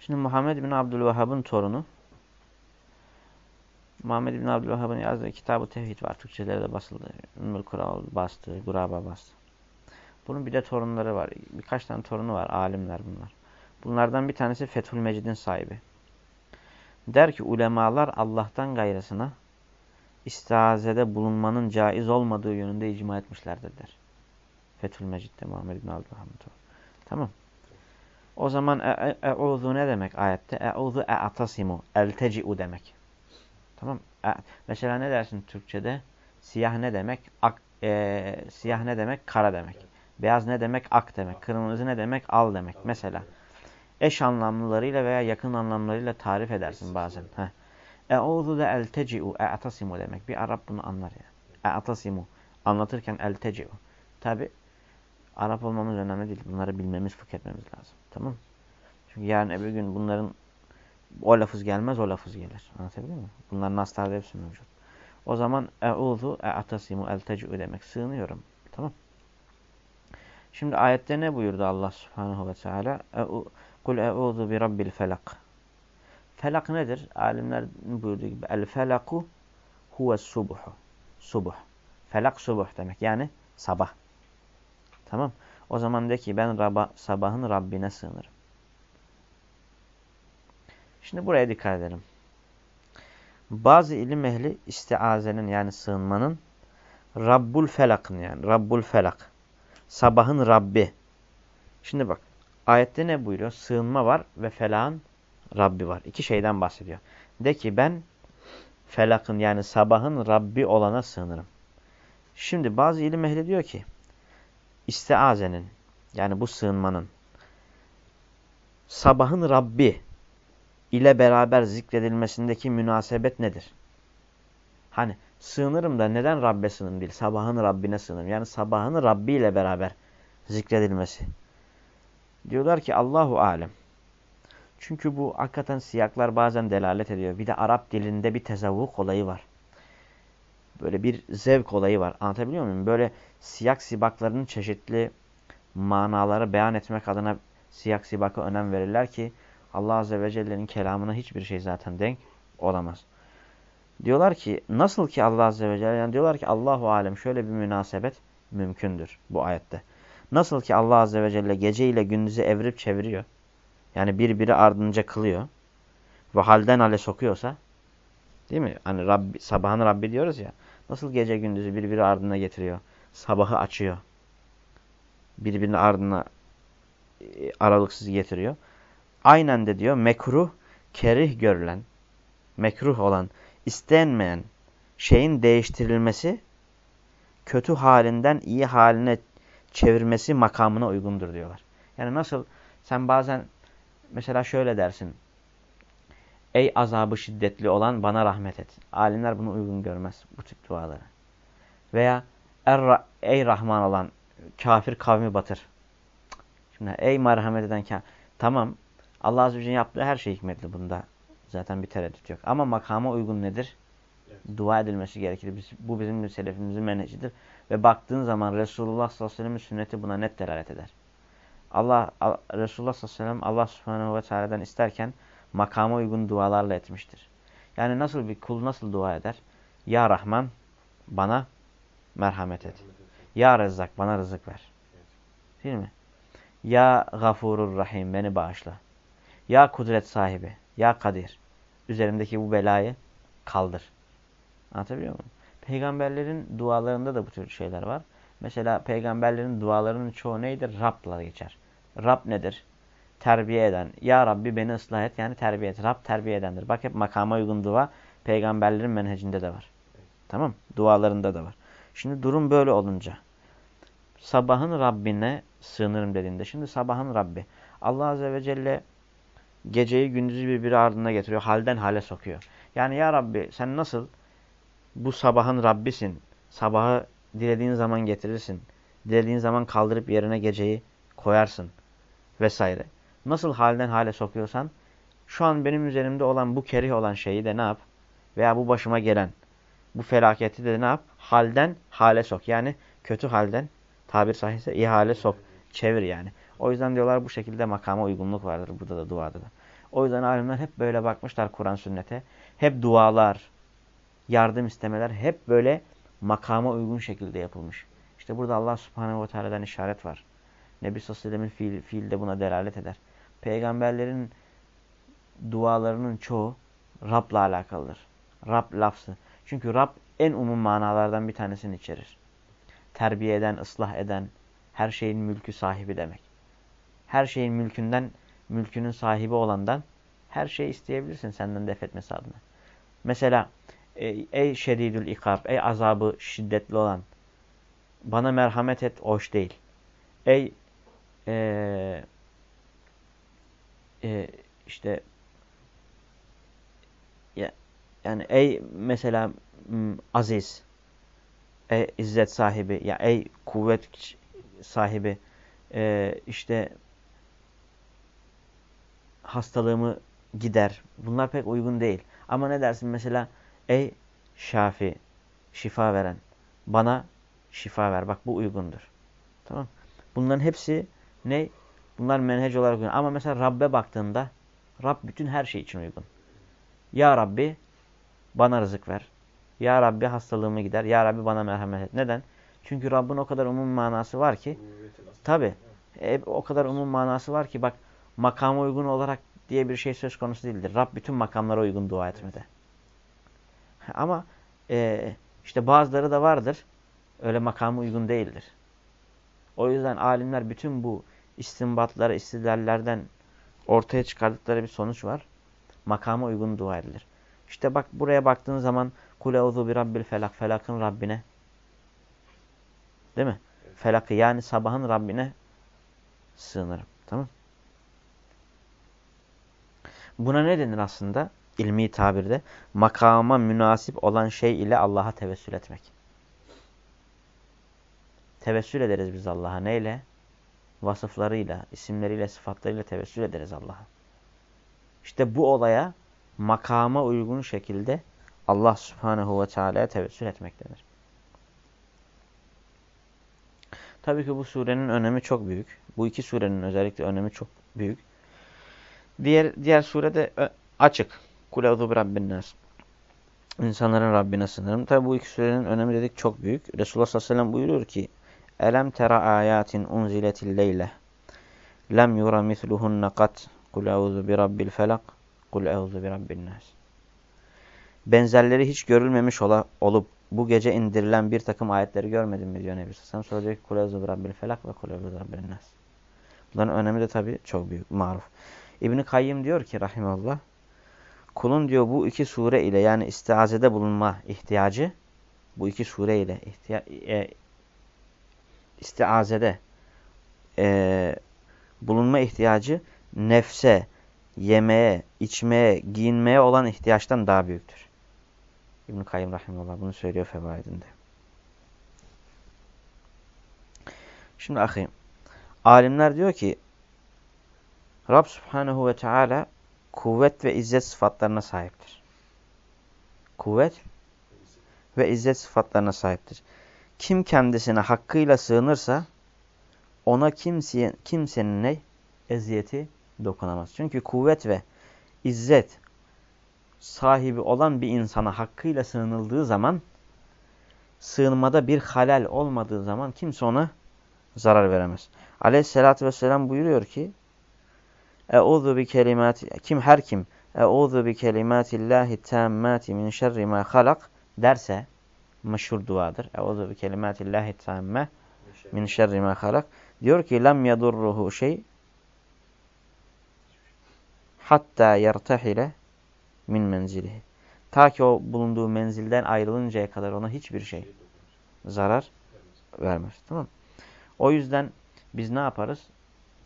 Şimdi Muhammed bin Abdülvehhab'ın torunu Muhammed bin Abdülvehhab'ın yazdığı kitabı tevhid var. Türkçelerde de basıldı. Ümmül Kural bastı. Guraba bastı. Bunun bir de torunları var. Birkaç tane torunu var. Alimler bunlar. Bunlardan bir tanesi Fethül Mecid'in sahibi. Der ki ulemalar Allah'tan gayrısına istihazede bulunmanın caiz olmadığı yönünde icma etmişlerdir der. Fethül Mecid'de Muhammed bin Abdülhamid. Tamam. O zaman e'udhu e, ne demek ayette? E'udhu e'atasimu. Elteci'u demek. Tamam. E, mesela ne dersin Türkçe'de? Siyah ne demek? Ak, e, siyah ne demek? Kara demek. Beyaz ne demek? Ak demek. Kırmızı ne demek? Al demek. Mesela eş anlamlılarıyla veya yakın anlamlarıyla tarif edersin bazen. E'udhu da elteci'u, e'tasimu demek. Bir Arap bunu anlar ya. E'tasimu. Anlatırken elteci'u. Tabi Arap olmamız önemli değil. Bunları bilmemiz, fıkh etmemiz lazım. Tamam Çünkü yarın öbür gün bunların o lafız gelmez, o lafız gelir. Anlatabiliyor muyum? Bunların naslarda hepsi mevcut. O zaman e'udhu, e'tasimu, elteci'u demek. Sığınıyorum. Tamam Şimdi ayette ne buyurdu Allah subhanahu ve teala? Kul e'udhu bi rabbil felak. Felak nedir? Alimler buyurduğu gibi el felaku huve subuhu. Subuh. Felak subuh demek. Yani sabah. Tamam. O zaman de ki ben Rabba, sabahın Rabbine sığınırım. Şimdi buraya dikkat edelim. Bazı ilim ehli istiazenin yani sığınmanın Rabbul felakın yani Rabbul felak. Sabahın Rabbi. Şimdi bak ayette ne buyuruyor? Sığınma var ve felakın Rabbi var. İki şeyden bahsediyor. De ki ben felakın yani sabahın Rabbi olana sığınırım. Şimdi bazı ilim ehli diyor ki istiazenin yani bu sığınmanın sabahın Rabbi ile beraber zikredilmesindeki münasebet nedir? Hani sığınırım da neden Rabbe sığınırım değil, sabahın Rabbine sığınırım. Yani sabahın Rabbi ile beraber zikredilmesi. Diyorlar ki Allahu Alem. Çünkü bu hakikaten siyaklar bazen delalet ediyor. Bir de Arap dilinde bir tezavvuk olayı var. Böyle bir zevk olayı var. Anlatabiliyor muyum? Böyle siyak sibaklarının çeşitli manaları beyan etmek adına siyak sibaka önem verirler ki Allah Azze ve Celle'nin kelamına hiçbir şey zaten denk olamaz. Diyorlar ki nasıl ki Allah Azze ve Celle yani diyorlar ki Allahu Alem şöyle bir münasebet mümkündür bu ayette. Nasıl ki Allah Azze ve Celle gece ile gündüzü evirip çeviriyor. Yani birbiri ardınca kılıyor. Ve halden hale sokuyorsa değil mi? Hani Rabbi, sabahın Rabbi diyoruz ya. Nasıl gece gündüzü birbiri ardına getiriyor. Sabahı açıyor. Birbirinin ardına e, aralıksız getiriyor. Aynen de diyor mekruh, kerih görülen, mekruh olan, istenmeyen şeyin değiştirilmesi kötü halinden iyi haline çevirmesi makamına uygundur diyorlar. Yani nasıl sen bazen mesela şöyle dersin. Ey azabı şiddetli olan bana rahmet et. Alimler bunu uygun görmez bu tip duaları. Veya er, ey Rahman olan kafir kavmi batır. Şimdi ey merhamet eden kafir. Tamam Allah Azze ve Celle'nin yaptığı her şey hikmetli bunda. Zaten bir tereddüt yok. Ama makama uygun nedir? Evet. Dua edilmesi gerekir. Biz, bu bizim selefimizin menhecidir. Ve baktığın zaman Resulullah sallallahu aleyhi ve sellem'in sünneti buna net delalet eder. Allah, Resulullah sallallahu aleyhi ve sellem Allah subhanehu ve teala'dan isterken makama uygun dualarla etmiştir. Yani nasıl bir kul nasıl dua eder? Ya Rahman bana merhamet et. Ya Rezzak bana rızık ver. Değil mi? Ya Gafurur Rahim beni bağışla. Ya kudret sahibi, ya kadir. Üzerimdeki bu belayı kaldır. Anlatabiliyor muyum? Peygamberlerin dualarında da bu tür şeyler var. Mesela peygamberlerin dualarının çoğu neydir? Rab'la geçer. Rab nedir? Terbiye eden. Ya Rabbi beni ıslah et. Yani terbiye et. Rab terbiye edendir. Bak hep makama uygun dua peygamberlerin menhecinde de var. Tamam Dualarında da var. Şimdi durum böyle olunca. Sabahın Rabbine sığınırım dediğinde. Şimdi sabahın Rabbi. Allah Azze ve Celle geceyi gündüzü birbiri ardına getiriyor. Halden hale sokuyor. Yani ya Rabbi sen nasıl bu sabahın Rabbisin. Sabahı dilediğin zaman getirirsin. Dilediğin zaman kaldırıp yerine geceyi koyarsın. Vesaire. Nasıl halden hale sokuyorsan şu an benim üzerimde olan bu kerih olan şeyi de ne yap? Veya bu başıma gelen bu felaketi de ne yap? Halden hale sok. Yani kötü halden tabir sahihse iyi hale sok. Çevir yani. O yüzden diyorlar bu şekilde makama uygunluk vardır. Burada da duada da. O yüzden alimler hep böyle bakmışlar Kur'an sünnete. Hep dualar, yardım istemeler hep böyle makama uygun şekilde yapılmış. İşte burada Allah subhanehu ve teala'dan işaret var. Nebi sallallahu sellem'in fiil, fiilde buna delalet eder. Peygamberlerin dualarının çoğu Rab'la alakalıdır. Rab lafzı. Çünkü Rab en umum manalardan bir tanesini içerir. Terbiye eden, ıslah eden, her şeyin mülkü sahibi demek her şeyin mülkünden, mülkünün sahibi olandan her şeyi isteyebilirsin senden def etmesi adına. Mesela ey, şedidül ikab, ey azabı şiddetli olan bana merhamet et, hoş değil. Ey e, e, işte ya, yani ey mesela aziz, ey izzet sahibi, ya ey kuvvet sahibi, e, işte hastalığımı gider. Bunlar pek uygun değil. Ama ne dersin mesela ey şafi, şifa veren bana şifa ver. Bak bu uygundur. Tamam Bunların hepsi ne? Bunlar menhec olarak uygun. Ama mesela Rabbe baktığında Rab bütün her şey için uygun. Ya Rabbi bana rızık ver. Ya Rabbi hastalığımı gider. Ya Rabbi bana merhamet et. Neden? Çünkü Rabbin o kadar umum manası var ki tabi o kadar umum manası var ki bak makama uygun olarak diye bir şey söz konusu değildir. Rab bütün makamlara uygun dua etmede. Ama e, işte bazıları da vardır. Öyle makamı uygun değildir. O yüzden alimler bütün bu istinbatları, istidlallerden ortaya çıkardıkları bir sonuç var. Makama uygun dua edilir. İşte bak buraya baktığın zaman kul euzu bi rabbil felak felakın Rabbine. Değil mi? Felakı yani sabahın Rabbine sığınırım. Tamam? Buna ne denir aslında? İlmi tabirde makama münasip olan şey ile Allah'a tevessül etmek. Tevessül ederiz biz Allah'a neyle? Vasıflarıyla, isimleriyle, sıfatlarıyla tevessül ederiz Allah'a. İşte bu olaya makama uygun şekilde Allah subhanehu ve teala'ya tevessül etmek denir. Tabii ki bu surenin önemi çok büyük. Bu iki surenin özellikle önemi çok büyük. Diğer diğer surede açık. Kul euzu bi rabbin. İnsanların Rabbine sınırım. Tabi bu iki surenin önemi dedik çok büyük. Resulullah sallallahu aleyhi ve sellem buyuruyor ki Elem tera ayatin unziletil leyle lem yura misluhunne kat kul euzu bi rabbil felak kul euzu bi nas. Benzerleri hiç görülmemiş ola, olup bu gece indirilen bir takım ayetleri görmedin mi diyor Nebi Sallallahu kul euzu bi rabbil felak ve kul euzu bi rabbin nas. Bunların önemi de tabi çok büyük, maruf. İbni Kayyim diyor ki rahimallah kulun diyor bu iki sure ile yani istiazede bulunma ihtiyacı bu iki sure ile ihtiya e, istiazede e, bulunma ihtiyacı nefse, yemeye, içmeye, giyinmeye olan ihtiyaçtan daha büyüktür. İbn-i Kayyum Rahimullah bunu söylüyor fevaidinde. Şimdi akıyım. Alimler diyor ki Rab Subhanahu ve Teala kuvvet ve izzet sıfatlarına sahiptir. Kuvvet ve izzet sıfatlarına sahiptir. Kim kendisine hakkıyla sığınırsa ona kimseye, kimsenin ne? Eziyeti dokunamaz. Çünkü kuvvet ve izzet sahibi olan bir insana hakkıyla sığınıldığı zaman sığınmada bir halal olmadığı zaman kimse ona zarar veremez. Aleyhissalatü vesselam buyuruyor ki Euzu bi kelimati kim her kim Euzu bi kelimatillahi tammati min şerri ma halak derse meşhur duadır. Euzu bi kelimatillahi tamme min şerri ma halak. Diyor ki lem yadurruhu şey hatta yertahile min menzilihi. Ta ki o bulunduğu menzilden ayrılıncaya kadar ona hiçbir şey zarar vermez. Tamam O yüzden biz ne yaparız?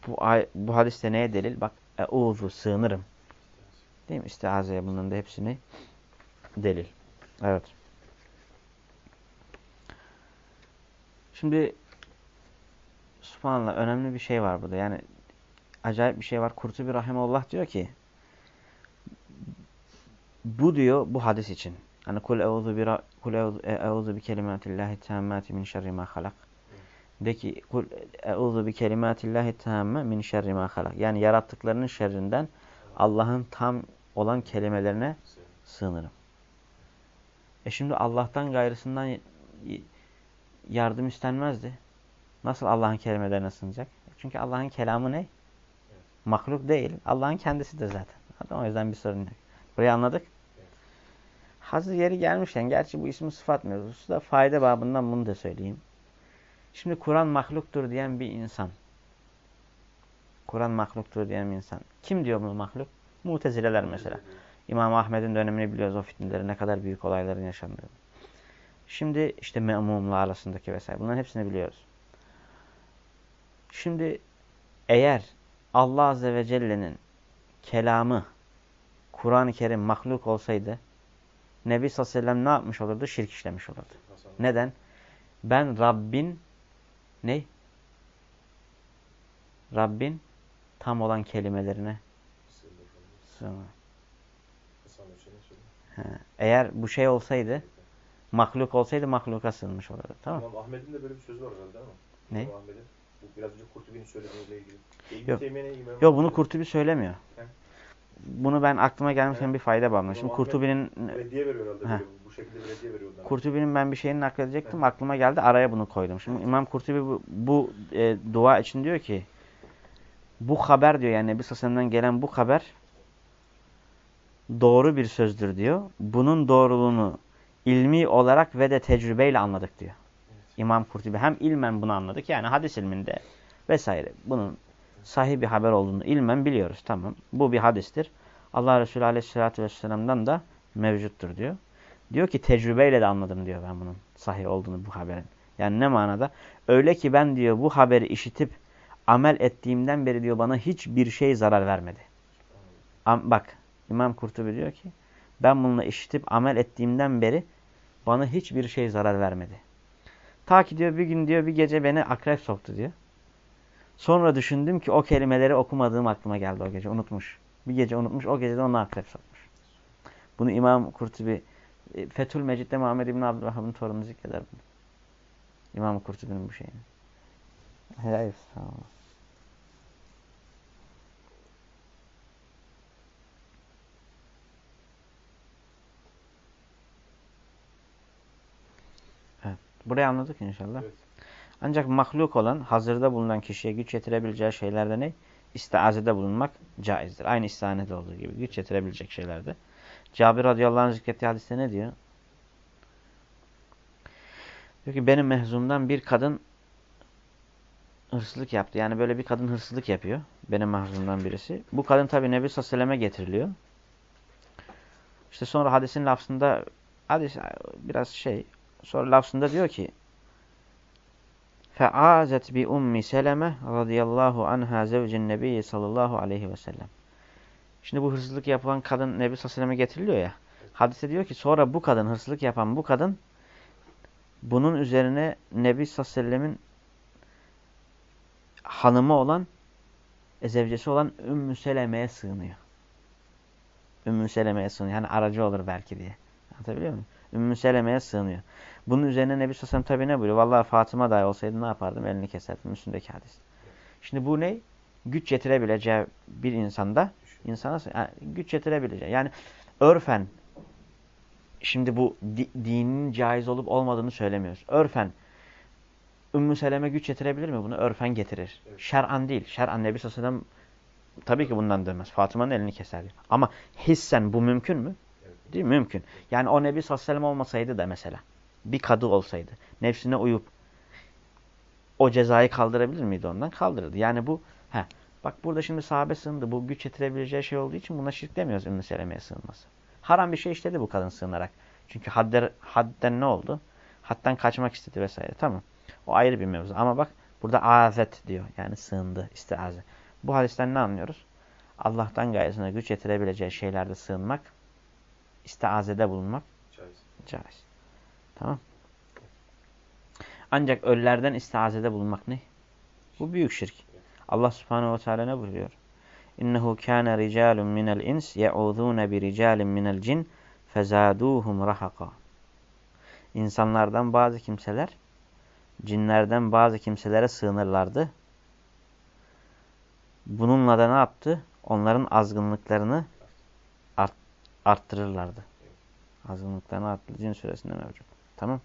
Bu, bu hadiste neye delil? Bak eûzu sığınırım. Değil mi? İstihazeye bunların da hepsini delil. Evet. Şimdi subhanallah önemli bir şey var burada. Yani acayip bir şey var. Kurtubi Rahimullah diyor ki bu diyor bu hadis için. Hani kul euzu bi kul euzu bi kelimatillahi tammati min şerri ma halak. De ki kul euzu bi kelimatillahi tamme min şerri ma halak. Yani yarattıklarının şerrinden Allah'ın tam olan kelimelerine sığınırım. E şimdi Allah'tan gayrısından yardım istenmezdi. Nasıl Allah'ın kelimelerine sığınacak? Çünkü Allah'ın kelamı ne? Mahluk değil. Allah'ın kendisi de zaten. O yüzden bir sorun yok. Burayı anladık. Hazır yeri gelmişken, gerçi bu ismi sıfat mevzusu da fayda babından bunu da söyleyeyim. Şimdi Kur'an mahluktur diyen bir insan. Kur'an mahluktur diyen bir insan. Kim diyor bunu mahluk? Mutezileler mesela. İmam Ahmet'in dönemini biliyoruz o fitneleri ne kadar büyük olayların yaşandığını. Şimdi işte memumla arasındaki vesaire bunların hepsini biliyoruz. Şimdi eğer Allah Azze ve Celle'nin kelamı Kur'an-ı Kerim mahluk olsaydı Nebi sallallahu aleyhi ve sellem ne yapmış olurdu? Şirk işlemiş olurdu. Neden? Ben Rabbin ne? Rabbin tam olan kelimelerine sığınır. Eğer bu şey olsaydı, mahluk olsaydı mahluka sığınmış olurdu. Tamam mı? Ahmet'in de böyle bir sözü var herhalde ama. Ne? Bu biraz önce Kurtubi'nin söylediğiyle ilgili. Yok. Yok bunu Kurtubi söylemiyor. He? Bunu ben aklıma gelmişken bir fayda bağladım. Şimdi Kurtubi'nin reddiye veriyor herhalde. Bu şekilde bir reddiye veriyor. Kurtubi'nin ben bir şeyini nakledecektim. He. Aklıma geldi. Araya bunu koydum. Şimdi İmam Kurtubi bu, bu e, dua için diyor ki bu haber diyor yani Nebi Sassan'dan gelen bu haber doğru bir sözdür diyor. Bunun doğruluğunu ilmi olarak ve de tecrübeyle anladık diyor. Evet. İmam Kurtubi hem ilmen bunu anladık yani hadis ilminde vesaire bunun sahih bir haber olduğunu ilmen biliyoruz. Tamam bu bir hadistir. Allah Resulü Aleyhisselatü Vesselam'dan da mevcuttur diyor. Diyor ki tecrübeyle de anladım diyor ben bunun sahih olduğunu bu haberin. Yani ne manada? Öyle ki ben diyor bu haberi işitip amel ettiğimden beri diyor bana hiçbir şey zarar vermedi. Bak İmam Kurtubi diyor ki ben bununla işitip amel ettiğimden beri bana hiçbir şey zarar vermedi. Ta ki diyor bir gün diyor bir gece beni akrep soktu diyor. Sonra düşündüm ki o kelimeleri okumadığım aklıma geldi o gece. Unutmuş. Bir gece unutmuş. O gece de onu akrep sokmuş. Bunu İmam Kurtubi e, Fethül Mecid'de Muhammed İbni Abdülvahab'ın torunu zikreder bunu. İmam Kurtubi'nin bu şeyini. Helal olsun. Evet. Burayı anladık inşallah. Evet. Ancak mahluk olan, hazırda bulunan kişiye güç yetirebileceği şeylerde ne? İstiazede bulunmak caizdir. Aynı istihanede olduğu gibi güç yetirebilecek şeylerde. Cabir radıyallahu anh zikrettiği hadiste ne diyor? Diyor ki benim mehzumdan bir kadın hırsızlık yaptı. Yani böyle bir kadın hırsızlık yapıyor. Benim mehzumdan birisi. Bu kadın tabi Nebi Sallallahu getiriliyor. İşte sonra hadisin lafzında hadis biraz şey sonra lafzında diyor ki fe'azet bi ummi seleme radıyallahu anha zevcin nebi sallallahu aleyhi ve sellem. Şimdi bu hırsızlık yapan kadın Nebi sallallahu getiriliyor ya. Hadise diyor ki sonra bu kadın hırsızlık yapan bu kadın bunun üzerine Nebi sallallahu hanımı olan e, zevcesi olan Ümmü Seleme'ye sığınıyor. Ümmü Seleme'ye sığınıyor. Yani aracı olur belki diye. Anlatabiliyor muyum? Ümmü Seleme'ye sığınıyor. Bunun üzerine Nebi Sassam tabi ne buyuruyor? Vallahi Fatıma dahi olsaydı ne yapardım? Elini keserdim. Üstündeki hadis. Şimdi bu ne? Güç yetirebileceği bir insanda insana yani güç yetirebileceği. Yani örfen şimdi bu di, dinin caiz olup olmadığını söylemiyoruz. Örfen Ümmü Seleme güç getirebilir mi bunu? Örfen getirir. Evet. Şer'an değil. Şer'an Nebi Sallallahu tabii ki bundan demez. Fatıma'nın elini keser. Ama hissen bu mümkün mü? Evet. Değil mi? Mümkün. Yani o Nebi Sallallahu olmasaydı da mesela bir kadı olsaydı nefsine uyup o cezayı kaldırabilir miydi ondan? Kaldırırdı. Yani bu he, bak burada şimdi sahabe sığındı. Bu güç yetirebileceği şey olduğu için buna şirk demiyoruz Ümmü Seleme'ye sığınması. Haram bir şey işledi bu kadın sığınarak. Çünkü hadder, hadden ne oldu? Hadden kaçmak istedi vesaire. Tamam. O ayrı bir mevzu. Ama bak burada azet diyor. Yani sığındı, istiaze. Bu hadisten ne anlıyoruz? Allah'tan gayesine güç yetirebileceği şeylerde sığınmak, istiazede bulunmak caiz. caiz. Tamam. Ancak ölülerden istiazede bulunmak ne? Bu büyük şirk. Allah subhanehu ve teala ne buyuruyor? İnnehu kâne ricâlun minel ins ye'udhûne bi ricâlin minel cin fezâdûhum rahaka. İnsanlardan bazı kimseler cinlerden bazı kimselere sığınırlardı. Bununla da ne yaptı? Onların azgınlıklarını art arttırırlardı. Azgınlıklarını arttırdı. Cin suresinde mevcut. Tamam.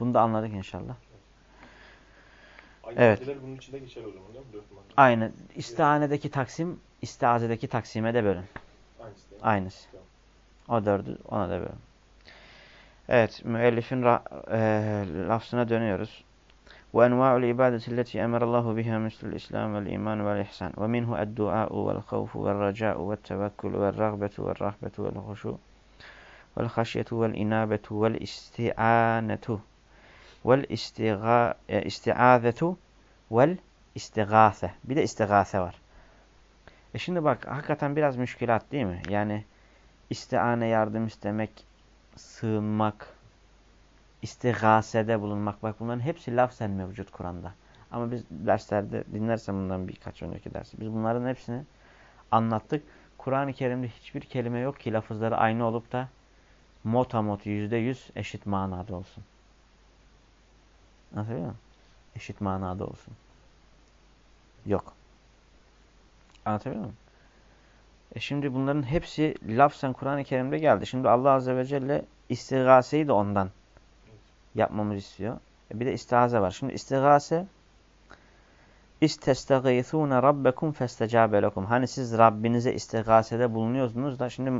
Bunu da anladık inşallah. Aynı evet. bunun içinde geçer o zaman değil mi? Aynı. İstihanedeki taksim, istiazedeki taksime de bölün. Aynısı. Değil mi? Aynısı. O dördü ona da bölün. Evet, müellifin e, lafzına dönüyoruz. وأنواع العبادة التي أمر الله بها مثل الإسلام والإيمان والإحسان ومنه الدعاء والخوف والرجاء والتوكل والرغبة والرهبة والخشوع vel haşyetu vel inabetu vel isti'anetu vel isti'azetu vel istigase. Bir de istigase var. E şimdi bak hakikaten biraz müşkilat değil mi? Yani istiane yardım istemek, sığınmak, istigasede bulunmak. Bak bunların hepsi lafzen mevcut Kur'an'da. Ama biz derslerde dinlersen bundan birkaç önceki dersi. Biz bunların hepsini anlattık. Kur'an-ı Kerim'de hiçbir kelime yok ki lafızları aynı olup da motamot yüzde yüz eşit manada olsun. Anlatabiliyor muyum? Eşit manada olsun. Yok. Anlatabiliyor muyum? E şimdi bunların hepsi lafzen Kur'an-ı Kerim'de geldi. Şimdi Allah Azze ve Celle istigaseyi de ondan yapmamız istiyor. E bir de istihaze var. Şimdi istigase İstestagîthûne rabbekum festecâbe lekum. Hani siz Rabbinize istigasede bulunuyorsunuz da şimdi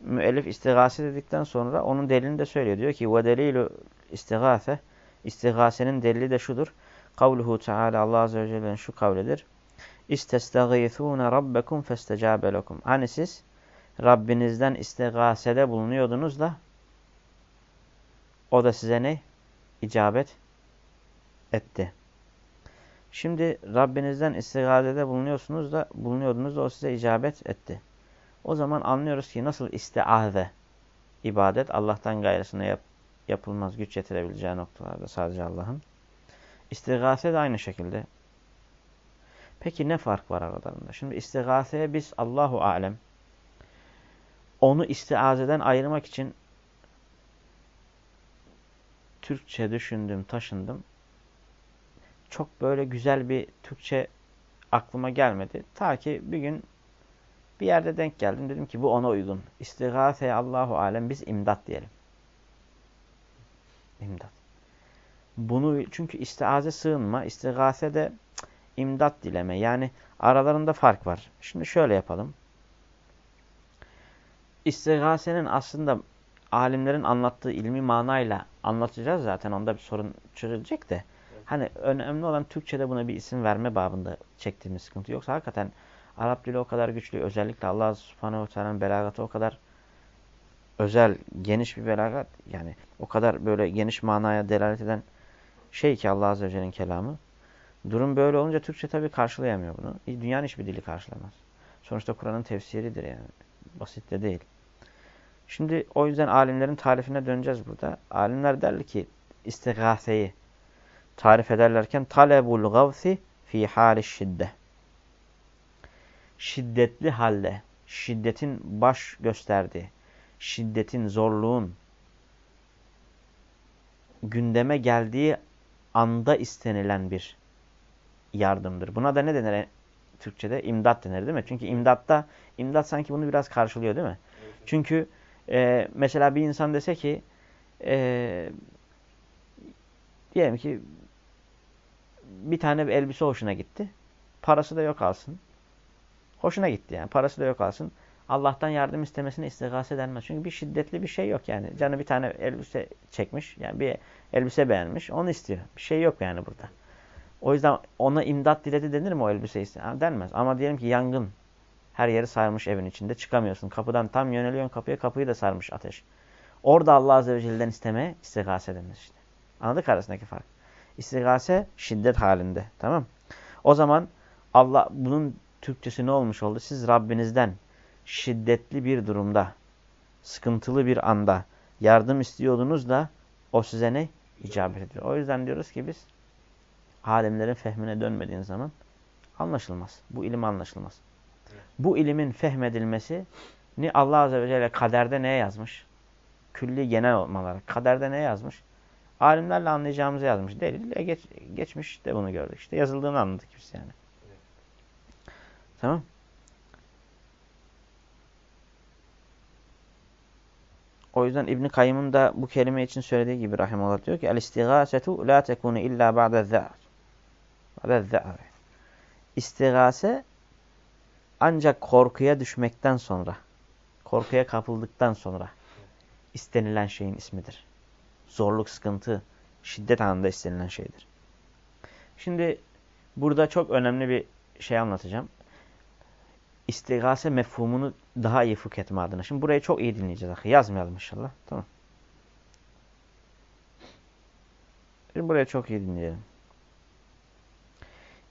müellif istigase dedikten sonra onun delilini de söylüyor. Diyor ki ve delilu istigase istigasenin delili de şudur. Kavluhu Teala Allah Azze ve Celle'nin şu kavlidir. İstestagîthûne rabbekum festecâbe lekum. Hani siz Rabbinizden istigasede bulunuyordunuz da o da size ne? İcabet etti. Şimdi Rabbinizden istigadede bulunuyorsunuz da bulunuyordunuz da o size icabet etti. O zaman anlıyoruz ki nasıl istiaze ibadet Allah'tan gayrısına yap, yapılmaz güç yetirebileceği noktalarda sadece Allah'ın. İstigase de aynı şekilde. Peki ne fark var aralarında? Şimdi istigaseye biz Allahu alem onu istiazeden ayırmak için Türkçe düşündüm, taşındım çok böyle güzel bir Türkçe aklıma gelmedi. Ta ki bir gün bir yerde denk geldim. Dedim ki bu ona uygun. İstigase Allahu alem biz imdat diyelim. İmdat. Bunu çünkü istiaze sığınma, istigase de imdat dileme. Yani aralarında fark var. Şimdi şöyle yapalım. İstigasenin aslında alimlerin anlattığı ilmi manayla anlatacağız zaten. Onda bir sorun çözülecek de. Hani önemli olan Türkçe'de buna bir isim verme babında çektiğimiz sıkıntı. Yoksa hakikaten Arap dili o kadar güçlü. Özellikle Allah subhanehu ve teala'nın belagatı o kadar özel, geniş bir belagat. Yani o kadar böyle geniş manaya delalet eden şey ki Allah Azze ve Celle'nin kelamı. Durum böyle olunca Türkçe tabii karşılayamıyor bunu. Dünyanın hiçbir dili karşılamaz. Sonuçta Kur'an'ın tefsiridir yani. Basit de değil. Şimdi o yüzden alimlerin tarifine döneceğiz burada. Alimler derler ki istigaseyi tarif ederlerken talebul gavsi fi hali şidde. Şiddetli halde, şiddetin baş gösterdiği, şiddetin, zorluğun gündeme geldiği anda istenilen bir yardımdır. Buna da ne denir Türkçe'de? İmdat denir değil mi? Çünkü imdatta, imdat sanki bunu biraz karşılıyor değil mi? Evet. Çünkü e, mesela bir insan dese ki e, diyelim ki bir tane bir elbise hoşuna gitti. Parası da yok alsın. Hoşuna gitti yani. Parası da yok alsın. Allah'tan yardım istemesine istigase denmez. Çünkü bir şiddetli bir şey yok yani. Canı bir tane elbise çekmiş. Yani bir elbise beğenmiş. Onu istiyor. Bir şey yok yani burada. O yüzden ona imdat diledi denir mi o elbise istiyor? Denmez. Ama diyelim ki yangın. Her yeri sarmış evin içinde. Çıkamıyorsun. Kapıdan tam yöneliyorsun kapıya. Kapıyı da sarmış ateş. Orada Allah Azze ve Celle'den istemeye istigase denir işte. Anladık arasındaki fark. İstigase şiddet halinde. Tamam O zaman Allah bunun Türkçesi ne olmuş oldu? Siz Rabbinizden şiddetli bir durumda, sıkıntılı bir anda yardım istiyordunuz da o size ne? icabet ediyor. O yüzden diyoruz ki biz alemlerin fehmine dönmediğin zaman anlaşılmaz. Bu ilim anlaşılmaz. Bu ilimin fehmedilmesi ni Allah Azze ve Celle kaderde neye yazmış? Külli genel olmaları. Kaderde ne yazmış? Alimlerle anlayacağımızı yazmış. Delil geç, geçmiş de bunu gördük. İşte yazıldığını anladık biz yani. Tamam. O yüzden İbn Kayyım'ın da bu kelime için söylediği gibi rahimallah diyor ki el-istigâsetu la tekunu illa ba'de zâr. Ba'de zâr. İstigase ancak korkuya düşmekten sonra, korkuya kapıldıktan sonra istenilen şeyin ismidir zorluk, sıkıntı, şiddet anında istenilen şeydir. Şimdi burada çok önemli bir şey anlatacağım. İstigase mefhumunu daha iyi fıkh etme adına. Şimdi burayı çok iyi dinleyeceğiz. Yazmayalım inşallah. Tamam. Şimdi burayı çok iyi dinleyelim.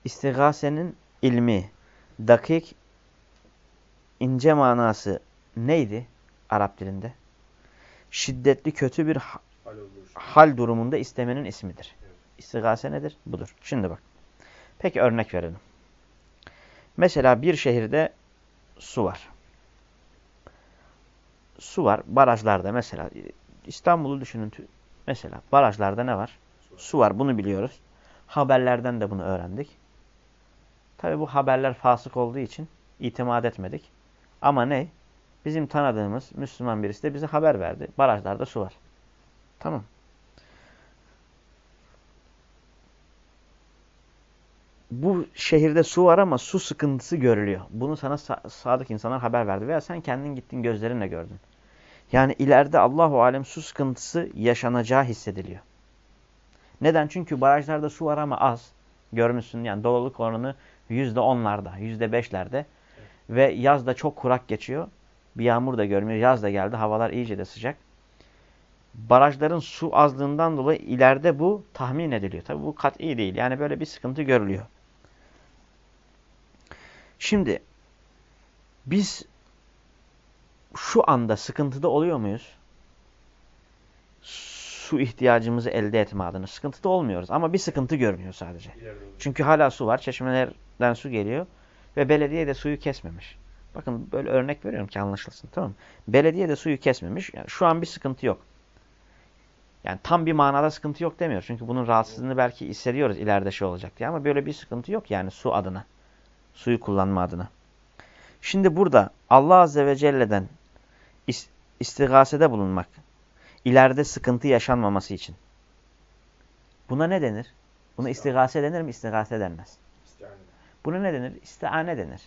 İstigasenin ilmi, dakik, ince manası neydi Arap dilinde? Şiddetli, kötü bir hal durumunda istemenin ismidir. İstigase nedir? Budur. Şimdi bak. Peki örnek verelim. Mesela bir şehirde su var. Su var. Barajlarda mesela. İstanbul'u düşünün. Mesela barajlarda ne var? Su var. Bunu biliyoruz. Haberlerden de bunu öğrendik. Tabi bu haberler fasık olduğu için itimat etmedik. Ama ne? Bizim tanıdığımız Müslüman birisi de bize haber verdi. Barajlarda su var. Tamam. Bu şehirde su var ama su sıkıntısı görülüyor. Bunu sana sa sadık insanlar haber verdi veya sen kendin gittin gözlerinle gördün. Yani ileride Allahu alem su sıkıntısı yaşanacağı hissediliyor. Neden? Çünkü barajlarda su var ama az. Görmüşsün yani doluluk oranı yüzde onlarda, yüzde beşlerde. Ve yaz da çok kurak geçiyor. Bir yağmur da görmüyor. Yaz da geldi. Havalar iyice de sıcak. Barajların su azlığından dolayı ileride bu tahmin ediliyor. Tabi bu kat iyi değil. Yani böyle bir sıkıntı görülüyor. Şimdi biz şu anda sıkıntıda oluyor muyuz? Su ihtiyacımızı elde etme adına sıkıntıda olmuyoruz. Ama bir sıkıntı görünüyor sadece. Çünkü hala su var. Çeşmelerden su geliyor. Ve belediye de suyu kesmemiş. Bakın böyle örnek veriyorum ki anlaşılsın. Tamam mı? Belediye de suyu kesmemiş. Yani şu an bir sıkıntı yok. Yani tam bir manada sıkıntı yok demiyor. Çünkü bunun rahatsızlığını belki hissediyoruz ileride şey olacak diye. Ama böyle bir sıkıntı yok yani su adına. Suyu kullanma adına. Şimdi burada Allah Azze ve Celle'den istigasede bulunmak. ileride sıkıntı yaşanmaması için. Buna ne denir? Buna istigase denir mi? İstigase denmez. Buna ne denir? İstiane denir.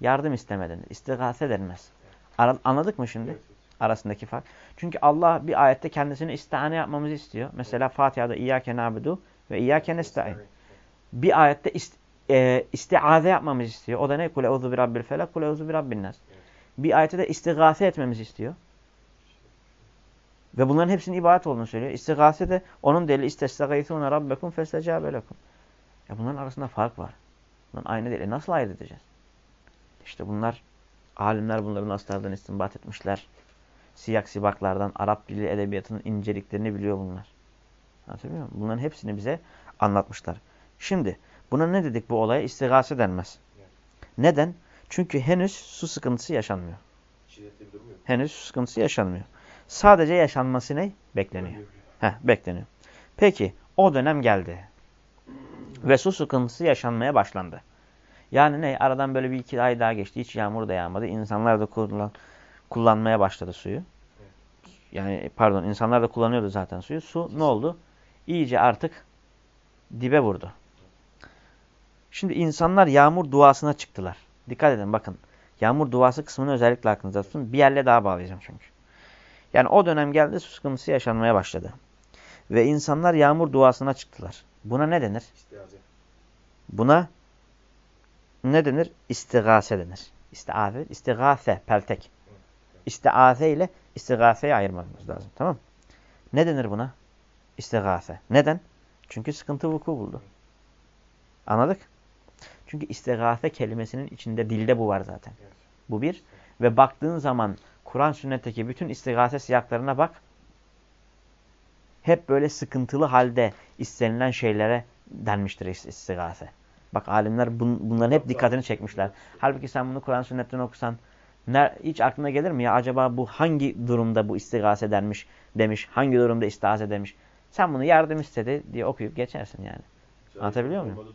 Yardım isteme denir. İstigase denmez. Anladık mı şimdi? Arasındaki fark. Çünkü Allah bir ayette kendisine istihane yapmamızı istiyor. Mesela Fatiha'da İyyâke nâbidu ve İyyâke nesta'in. Bir ayette ist e, istiaze yapmamızı istiyor. O da ne? Kule uzu bi rabbil felak, kule uzu bi rabbin nas. Bir ayette de istigase etmemizi istiyor. Ve bunların hepsinin ibadet olduğunu söylüyor. İstigase de onun delili istestagaythûne rabbekum festecâbe lekum. Ya bunların arasında fark var. Bunlar aynı değil. E nasıl ayırt edeceğiz? İşte bunlar alimler bunların aslardan istinbat etmişler. Siyak sibaklardan Arap dili edebiyatının inceliklerini biliyor bunlar. Anlatabiliyor muyum? Bunların hepsini bize anlatmışlar. Şimdi buna ne dedik bu olaya? İstigase denmez. Neden? Çünkü henüz su sıkıntısı yaşanmıyor. Henüz su sıkıntısı yaşanmıyor. Sadece yaşanması ne? Bekleniyor. Heh, bekleniyor. Peki o dönem geldi. Ve su sıkıntısı yaşanmaya başlandı. Yani ne? Aradan böyle bir iki ay daha geçti. Hiç yağmur da yağmadı. İnsanlar da kullan, kullanmaya başladı suyu. Yani pardon insanlar da kullanıyordu zaten suyu. Su ne oldu? İyice artık dibe vurdu. Şimdi insanlar yağmur duasına çıktılar. Dikkat edin bakın. Yağmur duası kısmını özellikle aklınızda tutun. Bir yerle daha bağlayacağım çünkü. Yani o dönem geldi su sıkıntısı yaşanmaya başladı. Ve insanlar yağmur duasına çıktılar. Buna ne denir? Buna ne denir? İstigase denir. İstiaze, istigase, peltek. İstiaze ile istigaseyi ayırmamız lazım. Tamam Ne denir buna? İstigase. Neden? Çünkü sıkıntı vuku buldu. Anladık? Çünkü istigase kelimesinin içinde dilde bu var zaten. Bu bir. Ve baktığın zaman Kur'an sünnetteki bütün istigase siyaklarına bak. Hep böyle sıkıntılı halde istenilen şeylere denmiştir istigase. Bak alimler bun, bunların hep dikkatini çekmişler. Halbuki sen bunu Kur'an sünnetten okusan ne, hiç aklına gelir mi ya acaba bu hangi durumda bu istigase denmiş demiş. Hangi durumda istigaze demiş. Sen bunu yardım istedi diye okuyup geçersin yani. Anlatabiliyor muyum?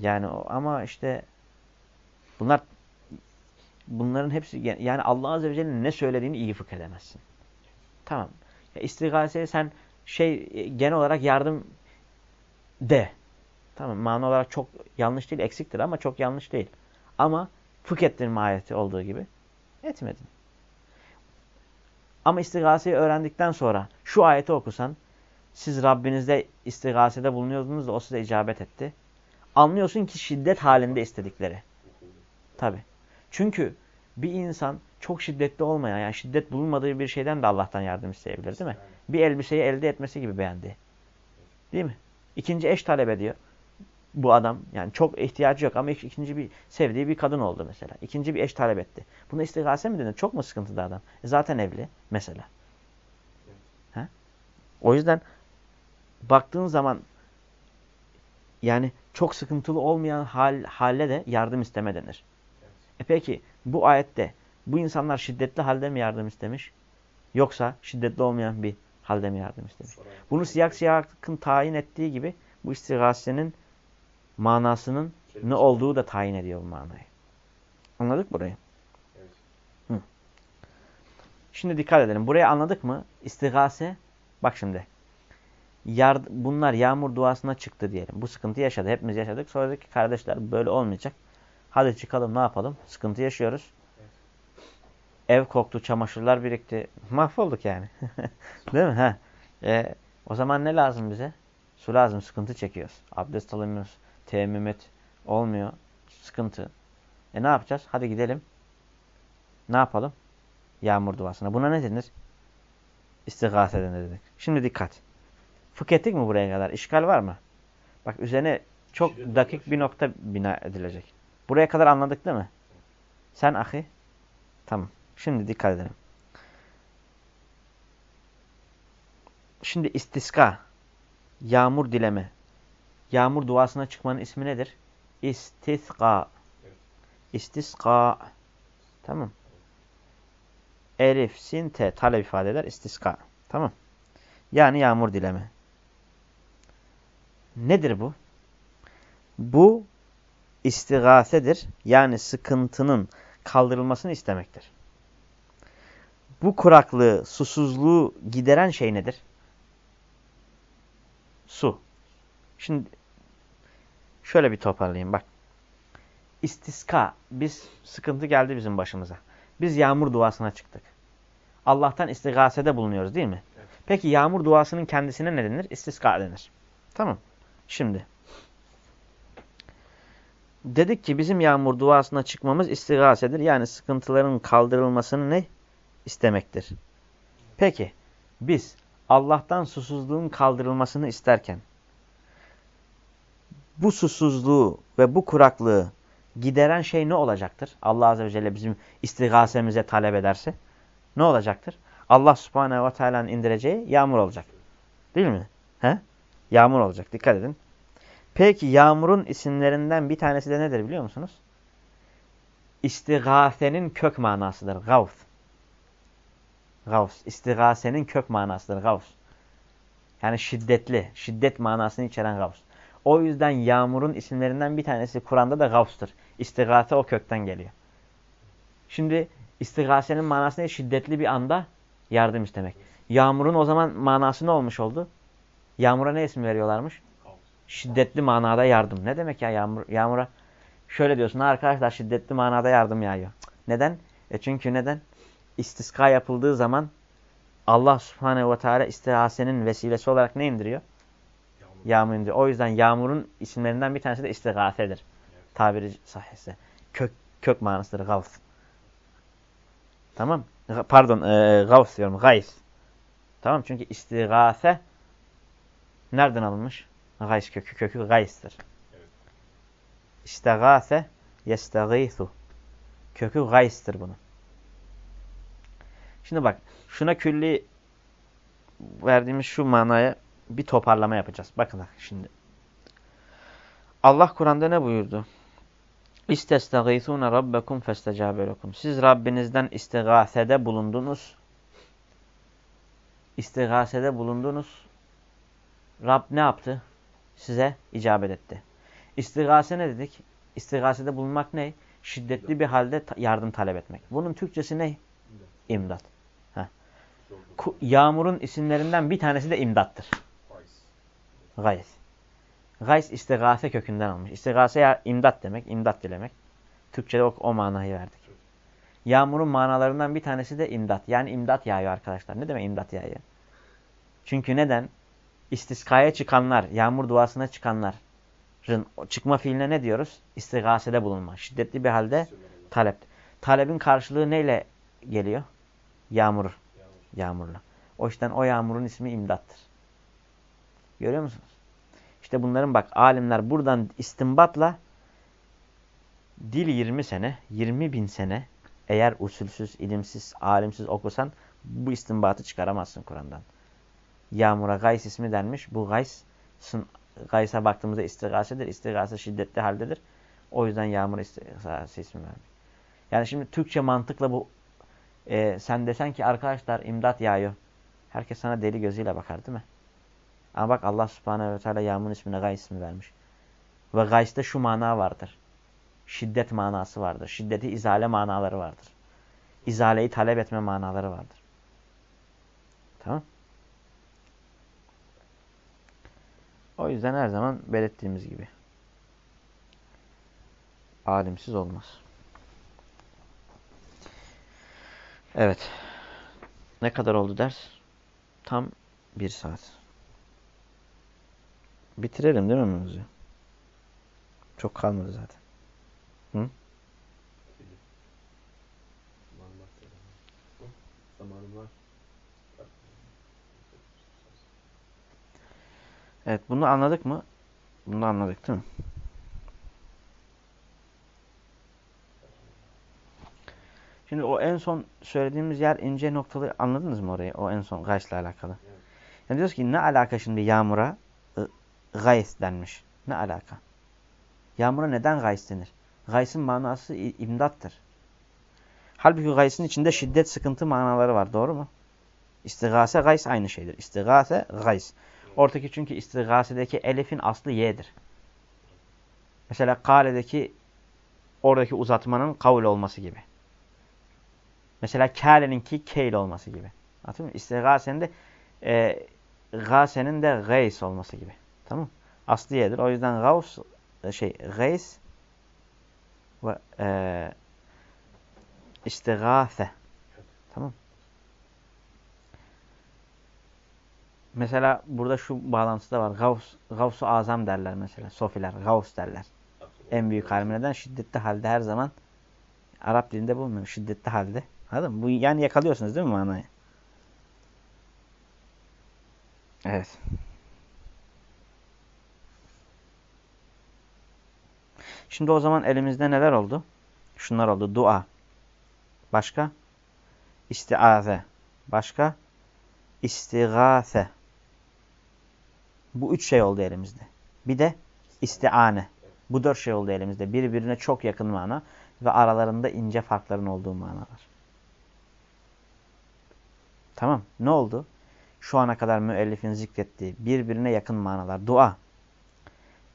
Yani ama işte bunlar bunların hepsi yani Allah Azze ve Celle'nin ne söylediğini iyi fıkh edemezsin. Tamam. Ya istigaseye sen şey genel olarak yardım de. Tamam mana olarak çok yanlış değil, eksiktir ama çok yanlış değil. Ama fıkh ettirme ayeti olduğu gibi etmedin. Ama istigaseyi öğrendikten sonra şu ayeti okusan siz Rabbinizde istigasede bulunuyordunuz da o size icabet etti. Anlıyorsun ki şiddet halinde istedikleri. Tabi. Çünkü bir insan çok şiddetli olmayan yani şiddet bulunmadığı bir şeyden de Allah'tan yardım isteyebilir değil mi? Bir elbiseyi elde etmesi gibi beğendi. Değil mi? İkinci eş talep ediyor bu adam. Yani çok ihtiyacı yok ama ikinci bir sevdiği bir kadın oldu mesela. İkinci bir eş talep etti. Buna istigase mi denir? Çok mu sıkıntıda adam? E zaten evli mesela. Ha? O yüzden baktığın zaman yani çok sıkıntılı olmayan hal, halle de yardım isteme denir. E peki bu ayette bu insanlar şiddetli halde mi yardım istemiş? Yoksa şiddetli olmayan bir halde mi yardım istemiş? Bunu siyak siyakın tayin ettiği gibi bu istigasenin manasının ne olduğu da tayin ediyor bu manayı. Anladık burayı? Evet. Hı. Şimdi dikkat edelim. Burayı anladık mı? İstigase, bak şimdi. Yard bunlar yağmur duasına çıktı diyelim. Bu sıkıntı yaşadı. Hepimiz yaşadık. Sonraki kardeşler böyle olmayacak. Hadi çıkalım ne yapalım? Sıkıntı yaşıyoruz. Ev koktu, çamaşırlar birikti. Mahvolduk yani. Değil mi? Ha. E, o zaman ne lazım bize? Su lazım. Sıkıntı çekiyoruz. Abdest alamıyoruz. Teyemmüm et. Olmuyor. Sıkıntı. E ne yapacağız? Hadi gidelim. Ne yapalım? Yağmur duasına. Buna ne denir? İstigase denir dedik. Şimdi dikkat. Fıkh ettik mi buraya kadar? İşgal var mı? Bak üzerine çok Şiddet dakik bir nokta bina edilecek. Buraya kadar anladık değil mi? Sen ahi? Tamam. Şimdi dikkat edelim. Şimdi istiska, yağmur dileme, yağmur duasına çıkmanın ismi nedir? İstiska. İstiska. Tamam. Elif, sin, te talep ifade eder. İstiska. Tamam. Yani yağmur dileme. Nedir bu? Bu istigasedir. Yani sıkıntının kaldırılmasını istemektir. Bu kuraklığı, susuzluğu gideren şey nedir? Su. Şimdi şöyle bir toparlayayım bak. İstiska. Biz sıkıntı geldi bizim başımıza. Biz yağmur duasına çıktık. Allah'tan istigasede bulunuyoruz değil mi? Evet. Peki yağmur duasının kendisine ne denir? İstiska denir. Tamam. Şimdi. Dedik ki bizim yağmur duasına çıkmamız istigasedir. Yani sıkıntıların kaldırılmasını ne? istemektir. Peki biz Allah'tan susuzluğun kaldırılmasını isterken bu susuzluğu ve bu kuraklığı gideren şey ne olacaktır? Allah Azze ve Celle bizim istigasemize talep ederse ne olacaktır? Allah Subhanahu ve Teala'nın indireceği yağmur olacak. Değil mi? He? Yağmur olacak. Dikkat edin. Peki yağmurun isimlerinden bir tanesi de nedir biliyor musunuz? İstigasenin kök manasıdır. Gavs. Gavs. İstigasenin kök manasıdır. Gavs. Yani şiddetli, şiddet manasını içeren gavs. O yüzden yağmurun isimlerinden bir tanesi Kur'an'da da gavstır. İstigase o kökten geliyor. Şimdi istigasenin manası ne? Şiddetli bir anda yardım istemek. Yağmurun o zaman manası ne olmuş oldu? Yağmura ne isim veriyorlarmış? Şiddetli manada yardım. Ne demek ya yağmur, yağmura? Şöyle diyorsun arkadaşlar şiddetli manada yardım yağıyor. Neden? E çünkü neden? İstiska yapıldığı zaman Allah subhanehu ve teala istihasenin vesilesi olarak ne indiriyor? Yağmur. Yağmur indiriyor. O yüzden yağmurun isimlerinden bir tanesi de istigasedir. Evet. Tabiri sahihse. Kök, kök manasıdır. Gavs. Tamam. Pardon. E, gavs diyorum. Gays. Tamam çünkü istigase nereden alınmış? Gays kökü. Kökü gays'tir. Evet. İstigase yestegîthu. Kökü gays'tir bunun. Şimdi bak. Şuna külli verdiğimiz şu manaya bir toparlama yapacağız. Bakın bak şimdi. Allah Kur'an'da ne buyurdu? İstestagîthûne rabbekum festecâbe. Siz Rabbinizden istigasede bulundunuz. İstigasede bulundunuz. Rab ne yaptı? Size icabet etti. İstigase ne dedik? İstigasede bulunmak ne? Şiddetli bir halde yardım talep etmek. Bunun Türkçesi ne? İmdat. Yağmurun isimlerinden bir tanesi de imdattır. Gays. Gays istigase kökünden almış. İstigase ya imdat demek, imdat dilemek. Türkçede o, o manayı verdik. Yağmurun manalarından bir tanesi de imdat. Yani imdat yağıyor arkadaşlar. Ne demek imdat yağıyor? Çünkü neden? İstiskaya çıkanlar, yağmur duasına çıkanların çıkma fiiline ne diyoruz? İstigasede bulunma. Şiddetli bir halde talep. Talebin karşılığı neyle geliyor? Yağmur. Yağmurla. O yüzden o yağmurun ismi imdattır. Görüyor musunuz? İşte bunların bak alimler buradan istimbatla dil 20 sene, 20 bin sene eğer usulsüz, ilimsiz, alimsiz okusan bu istimbatı çıkaramazsın Kur'an'dan. Yağmura gays ismi denmiş. Bu gays, gaysa baktığımızda istigasedir. İstigase şiddetli haldedir. O yüzden yağmur istigase ismi vermiş. Yani şimdi Türkçe mantıkla bu e, sen desen ki arkadaşlar imdat yağıyor. Herkes sana deli gözüyle bakar değil mi? Ama bak Allah subhanehu ve teala yağmurun ismine gays ismi vermiş. Ve gays'te şu mana vardır. Şiddet manası vardır. Şiddeti izale manaları vardır. İzaleyi talep etme manaları vardır. Tamam. Yüzden her zaman belirttiğimiz gibi. Alimsiz olmaz. Evet. Ne kadar oldu ders? Tam bir saat. Bitirelim değil mi mevzuyu? Çok kalmadı zaten. Hı? Zamanım var. Evet bunu anladık mı? Bunu anladık değil mi? Şimdi o en son söylediğimiz yer ince noktalı anladınız mı orayı? O en son gaysla alakalı. Evet. Yani diyoruz ki ne alaka şimdi yağmura gays denmiş? Ne alaka? Yağmura neden gays denir? Gays'ın manası imdattır. Halbuki gays'ın içinde şiddet, sıkıntı manaları var. Doğru mu? İstigase, gays aynı şeydir. İstigase, gays. Ortaki çünkü istigasedeki elifin aslı y'dir. Mesela kale'deki oradaki uzatmanın kavl olması gibi. Mesela kâleninki keyl olması gibi. Anladın mı? İstigasenin de e, gasenin de gays olması gibi. Tamam Aslı y'dir. O yüzden gaus e, şey gays ve e, istigase. Tamam Mesela burada şu bağlantısı da var. Gavs, Gavs-ı Azam derler mesela. Sofiler, Gavs derler. En büyük harmineden şiddetli halde her zaman Arap dilinde bulmuyor. Şiddetli halde. Anladın mı? Bu, yani yakalıyorsunuz değil mi manayı? Evet. Şimdi o zaman elimizde neler oldu? Şunlar oldu. Dua. Başka? İstiaze. Başka? İstigase. Bu üç şey oldu elimizde. Bir de istiane. Bu dört şey oldu elimizde. Birbirine çok yakın mana ve aralarında ince farkların olduğu manalar. Tamam. Ne oldu? Şu ana kadar müellifin zikrettiği birbirine yakın manalar. Dua,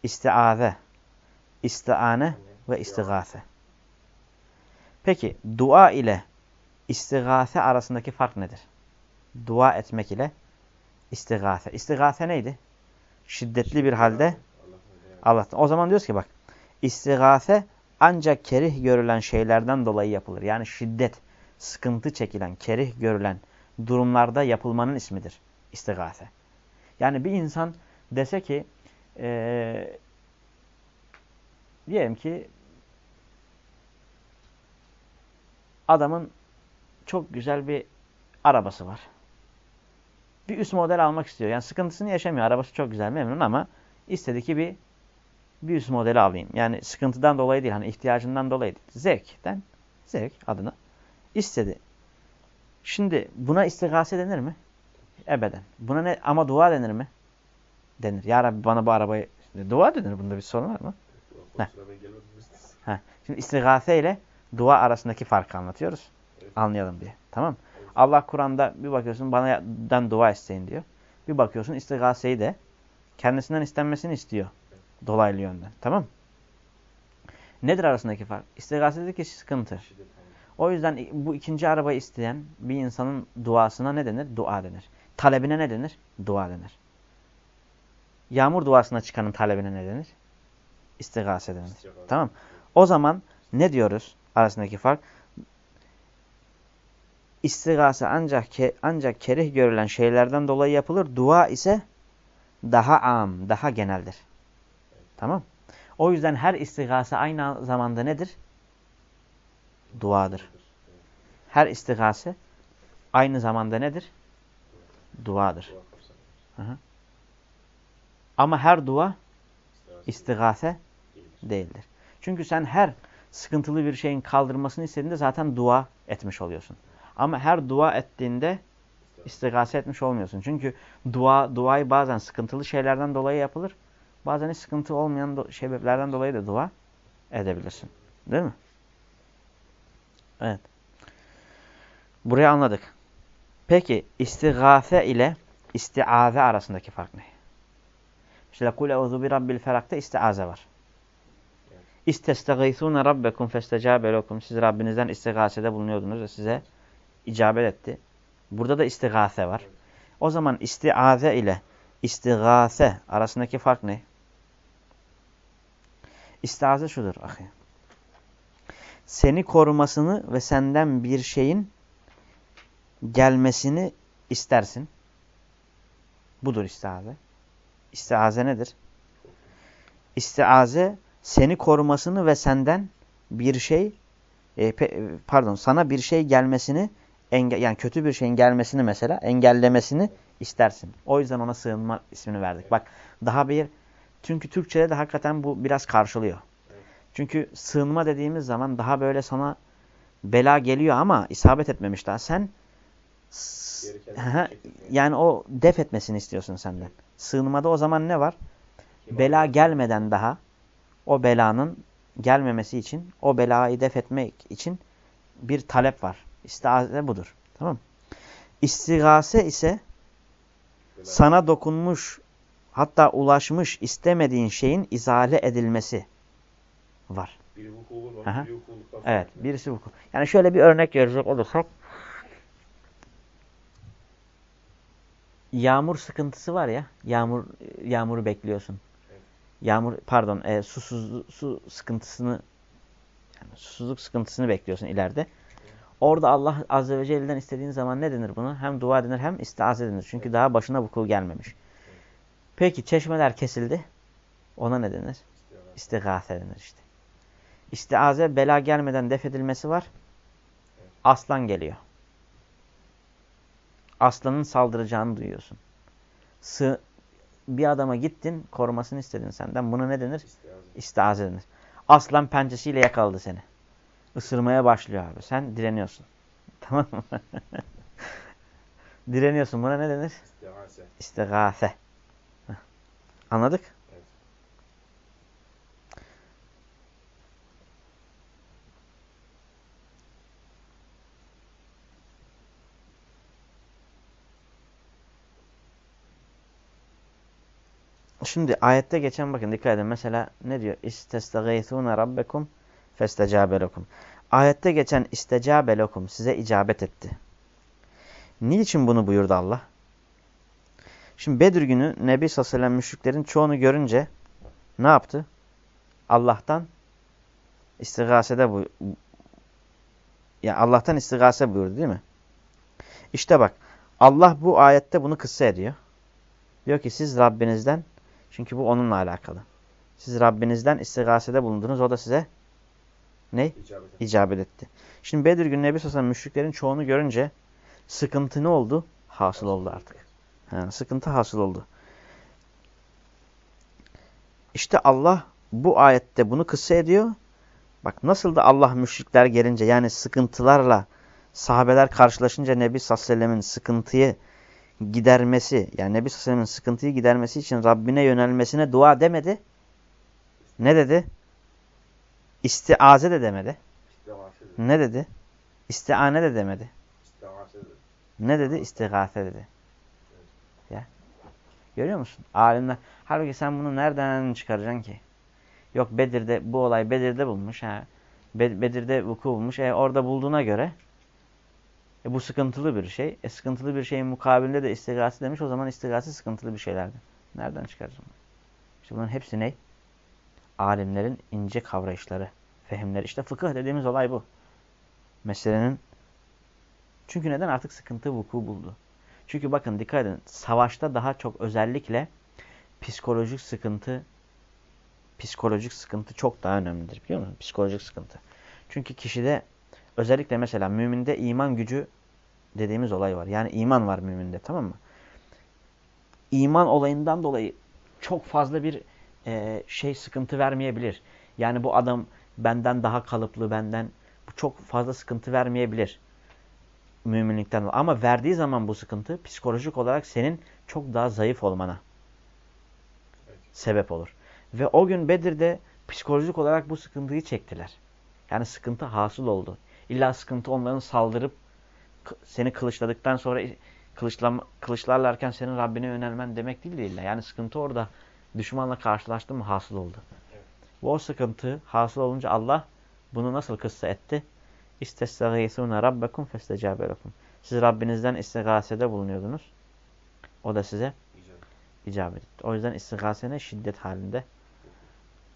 istiaze, istiane ve istigase. Peki dua ile istigase arasındaki fark nedir? Dua etmek ile istigase. İstigase neydi? Şiddetli bir halde Allah'tan. O zaman diyoruz ki bak istigase ancak kerih görülen şeylerden dolayı yapılır. Yani şiddet, sıkıntı çekilen, kerih görülen durumlarda yapılmanın ismidir istigase. Yani bir insan dese ki ee, diyelim ki adamın çok güzel bir arabası var bir üst model almak istiyor. Yani sıkıntısını yaşamıyor. Arabası çok güzel memnun ama istedi ki bir bir üst modeli alayım. Yani sıkıntıdan dolayı değil. Hani ihtiyacından dolayı değil. Zevkten. Zevk adına. istedi. Şimdi buna istigase denir mi? Ebeden. Buna ne ama dua denir mi? Denir. Ya Rabbi bana bu arabayı dua denir. Bunda bir sorun var mı? Heh. Şimdi istigase ile dua arasındaki farkı anlatıyoruz. Evet. Anlayalım diye. Tamam Allah Kur'an'da bir bakıyorsun banadan dua isteyin diyor. Bir bakıyorsun istigaseyi de kendisinden istenmesini istiyor. Dolaylı yönden. Tamam Nedir arasındaki fark? İstigasedeki sıkıntı. O yüzden bu ikinci arabayı isteyen bir insanın duasına ne denir? Dua denir. Talebine ne denir? Dua denir. Yağmur duasına çıkanın talebine ne denir? İstigase denir. Tamam O zaman ne diyoruz arasındaki fark? İstigase ancak ke, ancak kerih görülen şeylerden dolayı yapılır. Dua ise daha am, daha geneldir. Tamam? O yüzden her istigase aynı zamanda nedir? Duadır. Her istigase aynı zamanda nedir? Duadır. Hı. Ama her dua istigase değildir. Çünkü sen her sıkıntılı bir şeyin kaldırmasını istediğinde zaten dua etmiş oluyorsun. Ama her dua ettiğinde istigase etmiş olmuyorsun. Çünkü dua duayı bazen sıkıntılı şeylerden dolayı yapılır. Bazen hiç sıkıntı olmayan do sebeplerden dolayı da dua edebilirsin. Değil mi? Evet. Burayı anladık. Peki istigase ile istiaze arasındaki fark ne? Mesela kul euzu bi rabbil felakta istiaze var. İstestagîsûne rabbekum festecâbe lekum. Siz Rabbinizden istigasede bulunuyordunuz ve size icabet etti. Burada da istigase var. O zaman istiaze ile istigase arasındaki fark ne? İstiaze şudur ahi. Seni korumasını ve senden bir şeyin gelmesini istersin. Budur istiaze. İstiaze nedir? İstiaze seni korumasını ve senden bir şey e, pardon sana bir şey gelmesini engel yani kötü bir şeyin gelmesini mesela engellemesini istersin. O yüzden ona sığınma ismini verdik. Bak daha bir çünkü Türkçe'de de hakikaten bu biraz karşılıyor. Çünkü sığınma dediğimiz zaman daha böyle sana bela geliyor ama isabet etmemiş daha. Sen yani o def etmesini istiyorsun senden. Sığınmada o zaman ne var? Bela gelmeden daha o belanın gelmemesi için, o belayı def etmek için bir talep var. İstiaze budur. Tamam İstigase ise sana dokunmuş, hatta ulaşmış istemediğin şeyin izale edilmesi var. Biri vuku var, biri Evet, birisi vuku. Yani şöyle bir örnek verecek olursak, yağmur sıkıntısı var ya, yağmur yağmuru bekliyorsun. Yağmur pardon, e, susuz su sıkıntısını yani susuzluk sıkıntısını bekliyorsun ileride. Orada Allah azze ve celle'den istediğin zaman ne denir buna? Hem dua denir hem istiaze denir. Çünkü daha başına vuku gelmemiş. Peki çeşmeler kesildi. Ona ne denir? İstigase denir işte. İstiaze bela gelmeden def edilmesi var. Aslan geliyor. Aslanın saldıracağını duyuyorsun. Sı bir adama gittin, korumasını istedin senden. Buna ne denir? İstiaze denir. Aslan pençesiyle yakaladı seni. Isırmaya başlıyor abi. Sen direniyorsun. Tamam mı? direniyorsun. Buna ne denir? İstigase. İstigase. Anladık? Şimdi ayette geçen bakın dikkat edin. Mesela ne diyor? İstestageythûne rabbekum festecabe lekum. Ayette geçen istecabe lekum size icabet etti. Niçin bunu buyurdu Allah? Şimdi Bedir günü Nebi sallallahu müşriklerin çoğunu görünce ne yaptı? Allah'tan istigasede bu ya Allah'tan istigase buyurdu değil mi? İşte bak Allah bu ayette bunu kıssa ediyor. Diyor ki siz Rabbinizden çünkü bu onunla alakalı. Siz Rabbinizden istigasede bulundunuz. O da size ne? İcabet, İcabet etti. Şimdi Bedir günü Nebi Sosan müşriklerin çoğunu görünce sıkıntı ne oldu? Hasıl oldu artık. Ha, sıkıntı hasıl oldu. İşte Allah bu ayette bunu kısa ediyor. Bak nasıl da Allah müşrikler gelince yani sıkıntılarla sahabeler karşılaşınca Nebi Sallallahu sıkıntıyı gidermesi yani Nebi Sallallahu sıkıntıyı gidermesi için Rabbine yönelmesine dua demedi. Ne dedi? İstiaze de demedi. Ne dedi? İstiane de demedi. Ne dedi? İstigase dedi. Ya. Görüyor musun? Alimler. Halbuki sen bunu nereden çıkaracaksın ki? Yok Bedir'de bu olay Bedir'de bulmuş. Ha. Bedir'de vuku bulmuş. E, orada bulduğuna göre e, bu sıkıntılı bir şey. E, sıkıntılı bir şeyin mukabilinde de istigası demiş. O zaman istigası sıkıntılı bir şeylerdi. Nereden çıkaracağım? İşte bunların hepsi ne? Alimlerin ince kavrayışları, fehimleri. İşte fıkıh dediğimiz olay bu. Meselenin çünkü neden artık sıkıntı vuku buldu? Çünkü bakın dikkat edin. Savaşta daha çok özellikle psikolojik sıkıntı psikolojik sıkıntı çok daha önemlidir biliyor musun? Psikolojik sıkıntı. Çünkü kişide özellikle mesela müminde iman gücü dediğimiz olay var. Yani iman var müminde tamam mı? İman olayından dolayı çok fazla bir e, şey sıkıntı vermeyebilir. Yani bu adam benden daha kalıplı, benden bu çok fazla sıkıntı vermeyebilir müminlikten. Ama verdiği zaman bu sıkıntı psikolojik olarak senin çok daha zayıf olmana sebep olur. Ve o gün Bedir'de psikolojik olarak bu sıkıntıyı çektiler. Yani sıkıntı hasıl oldu. İlla sıkıntı onların saldırıp seni kılıçladıktan sonra kılıçlam kılıçlarlarken senin Rabbine yönelmen demek değil illa. Yani sıkıntı orada düşmanla karşılaştın mı hasıl oldu. Evet. Ve o sıkıntı hasıl olunca Allah bunu nasıl kıssa etti? İstestagîsûne rabbekum festecâbe lekum. Siz Rabbinizden istigasede bulunuyordunuz. O da size icabet etti. O yüzden istigase Şiddet halinde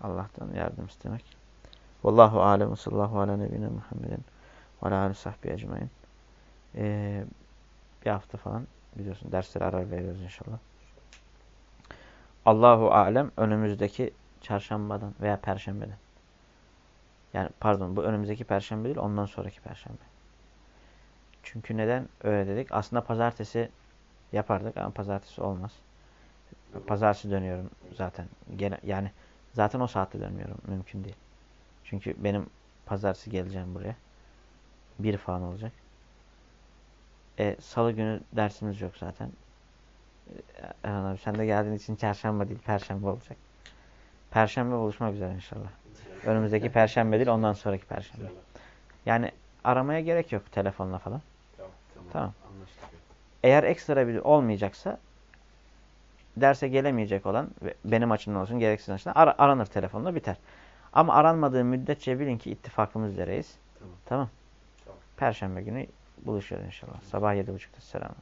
Allah'tan yardım istemek. Vallahu alem sallallahu ala nebine Muhammedin ve ala aleyhi sahbihi ecmain. Ee, bir hafta falan biliyorsun dersleri ara veriyoruz inşallah. Allahu alem önümüzdeki çarşambadan veya perşembeden. Yani pardon bu önümüzdeki perşembe değil ondan sonraki perşembe. Çünkü neden öyle dedik? Aslında pazartesi yapardık ama pazartesi olmaz. Pazartesi dönüyorum zaten. Gene, yani zaten o saatte dönmüyorum. Mümkün değil. Çünkü benim pazartesi geleceğim buraya. Bir falan olacak. E, Salı günü dersimiz yok zaten. E, Erhan abi sen de geldiğin için çarşamba değil perşembe olacak. Perşembe buluşmak üzere inşallah. Önümüzdeki perşembe değil ondan sonraki perşembe. Yani aramaya gerek yok telefonla falan. Tamam. Tamam. Anlaştık. Eğer ekstra bir olmayacaksa derse gelemeyecek olan benim açımdan olsun gereksiz açımdan ar aranır telefonla biter. Ama aranmadığı müddetçe bilin ki ittifakımız üzereyiz. Tamam. Tamam. Tamam. Perşembe günü buluşuyoruz inşallah. Sabah 7.30'da. Selamun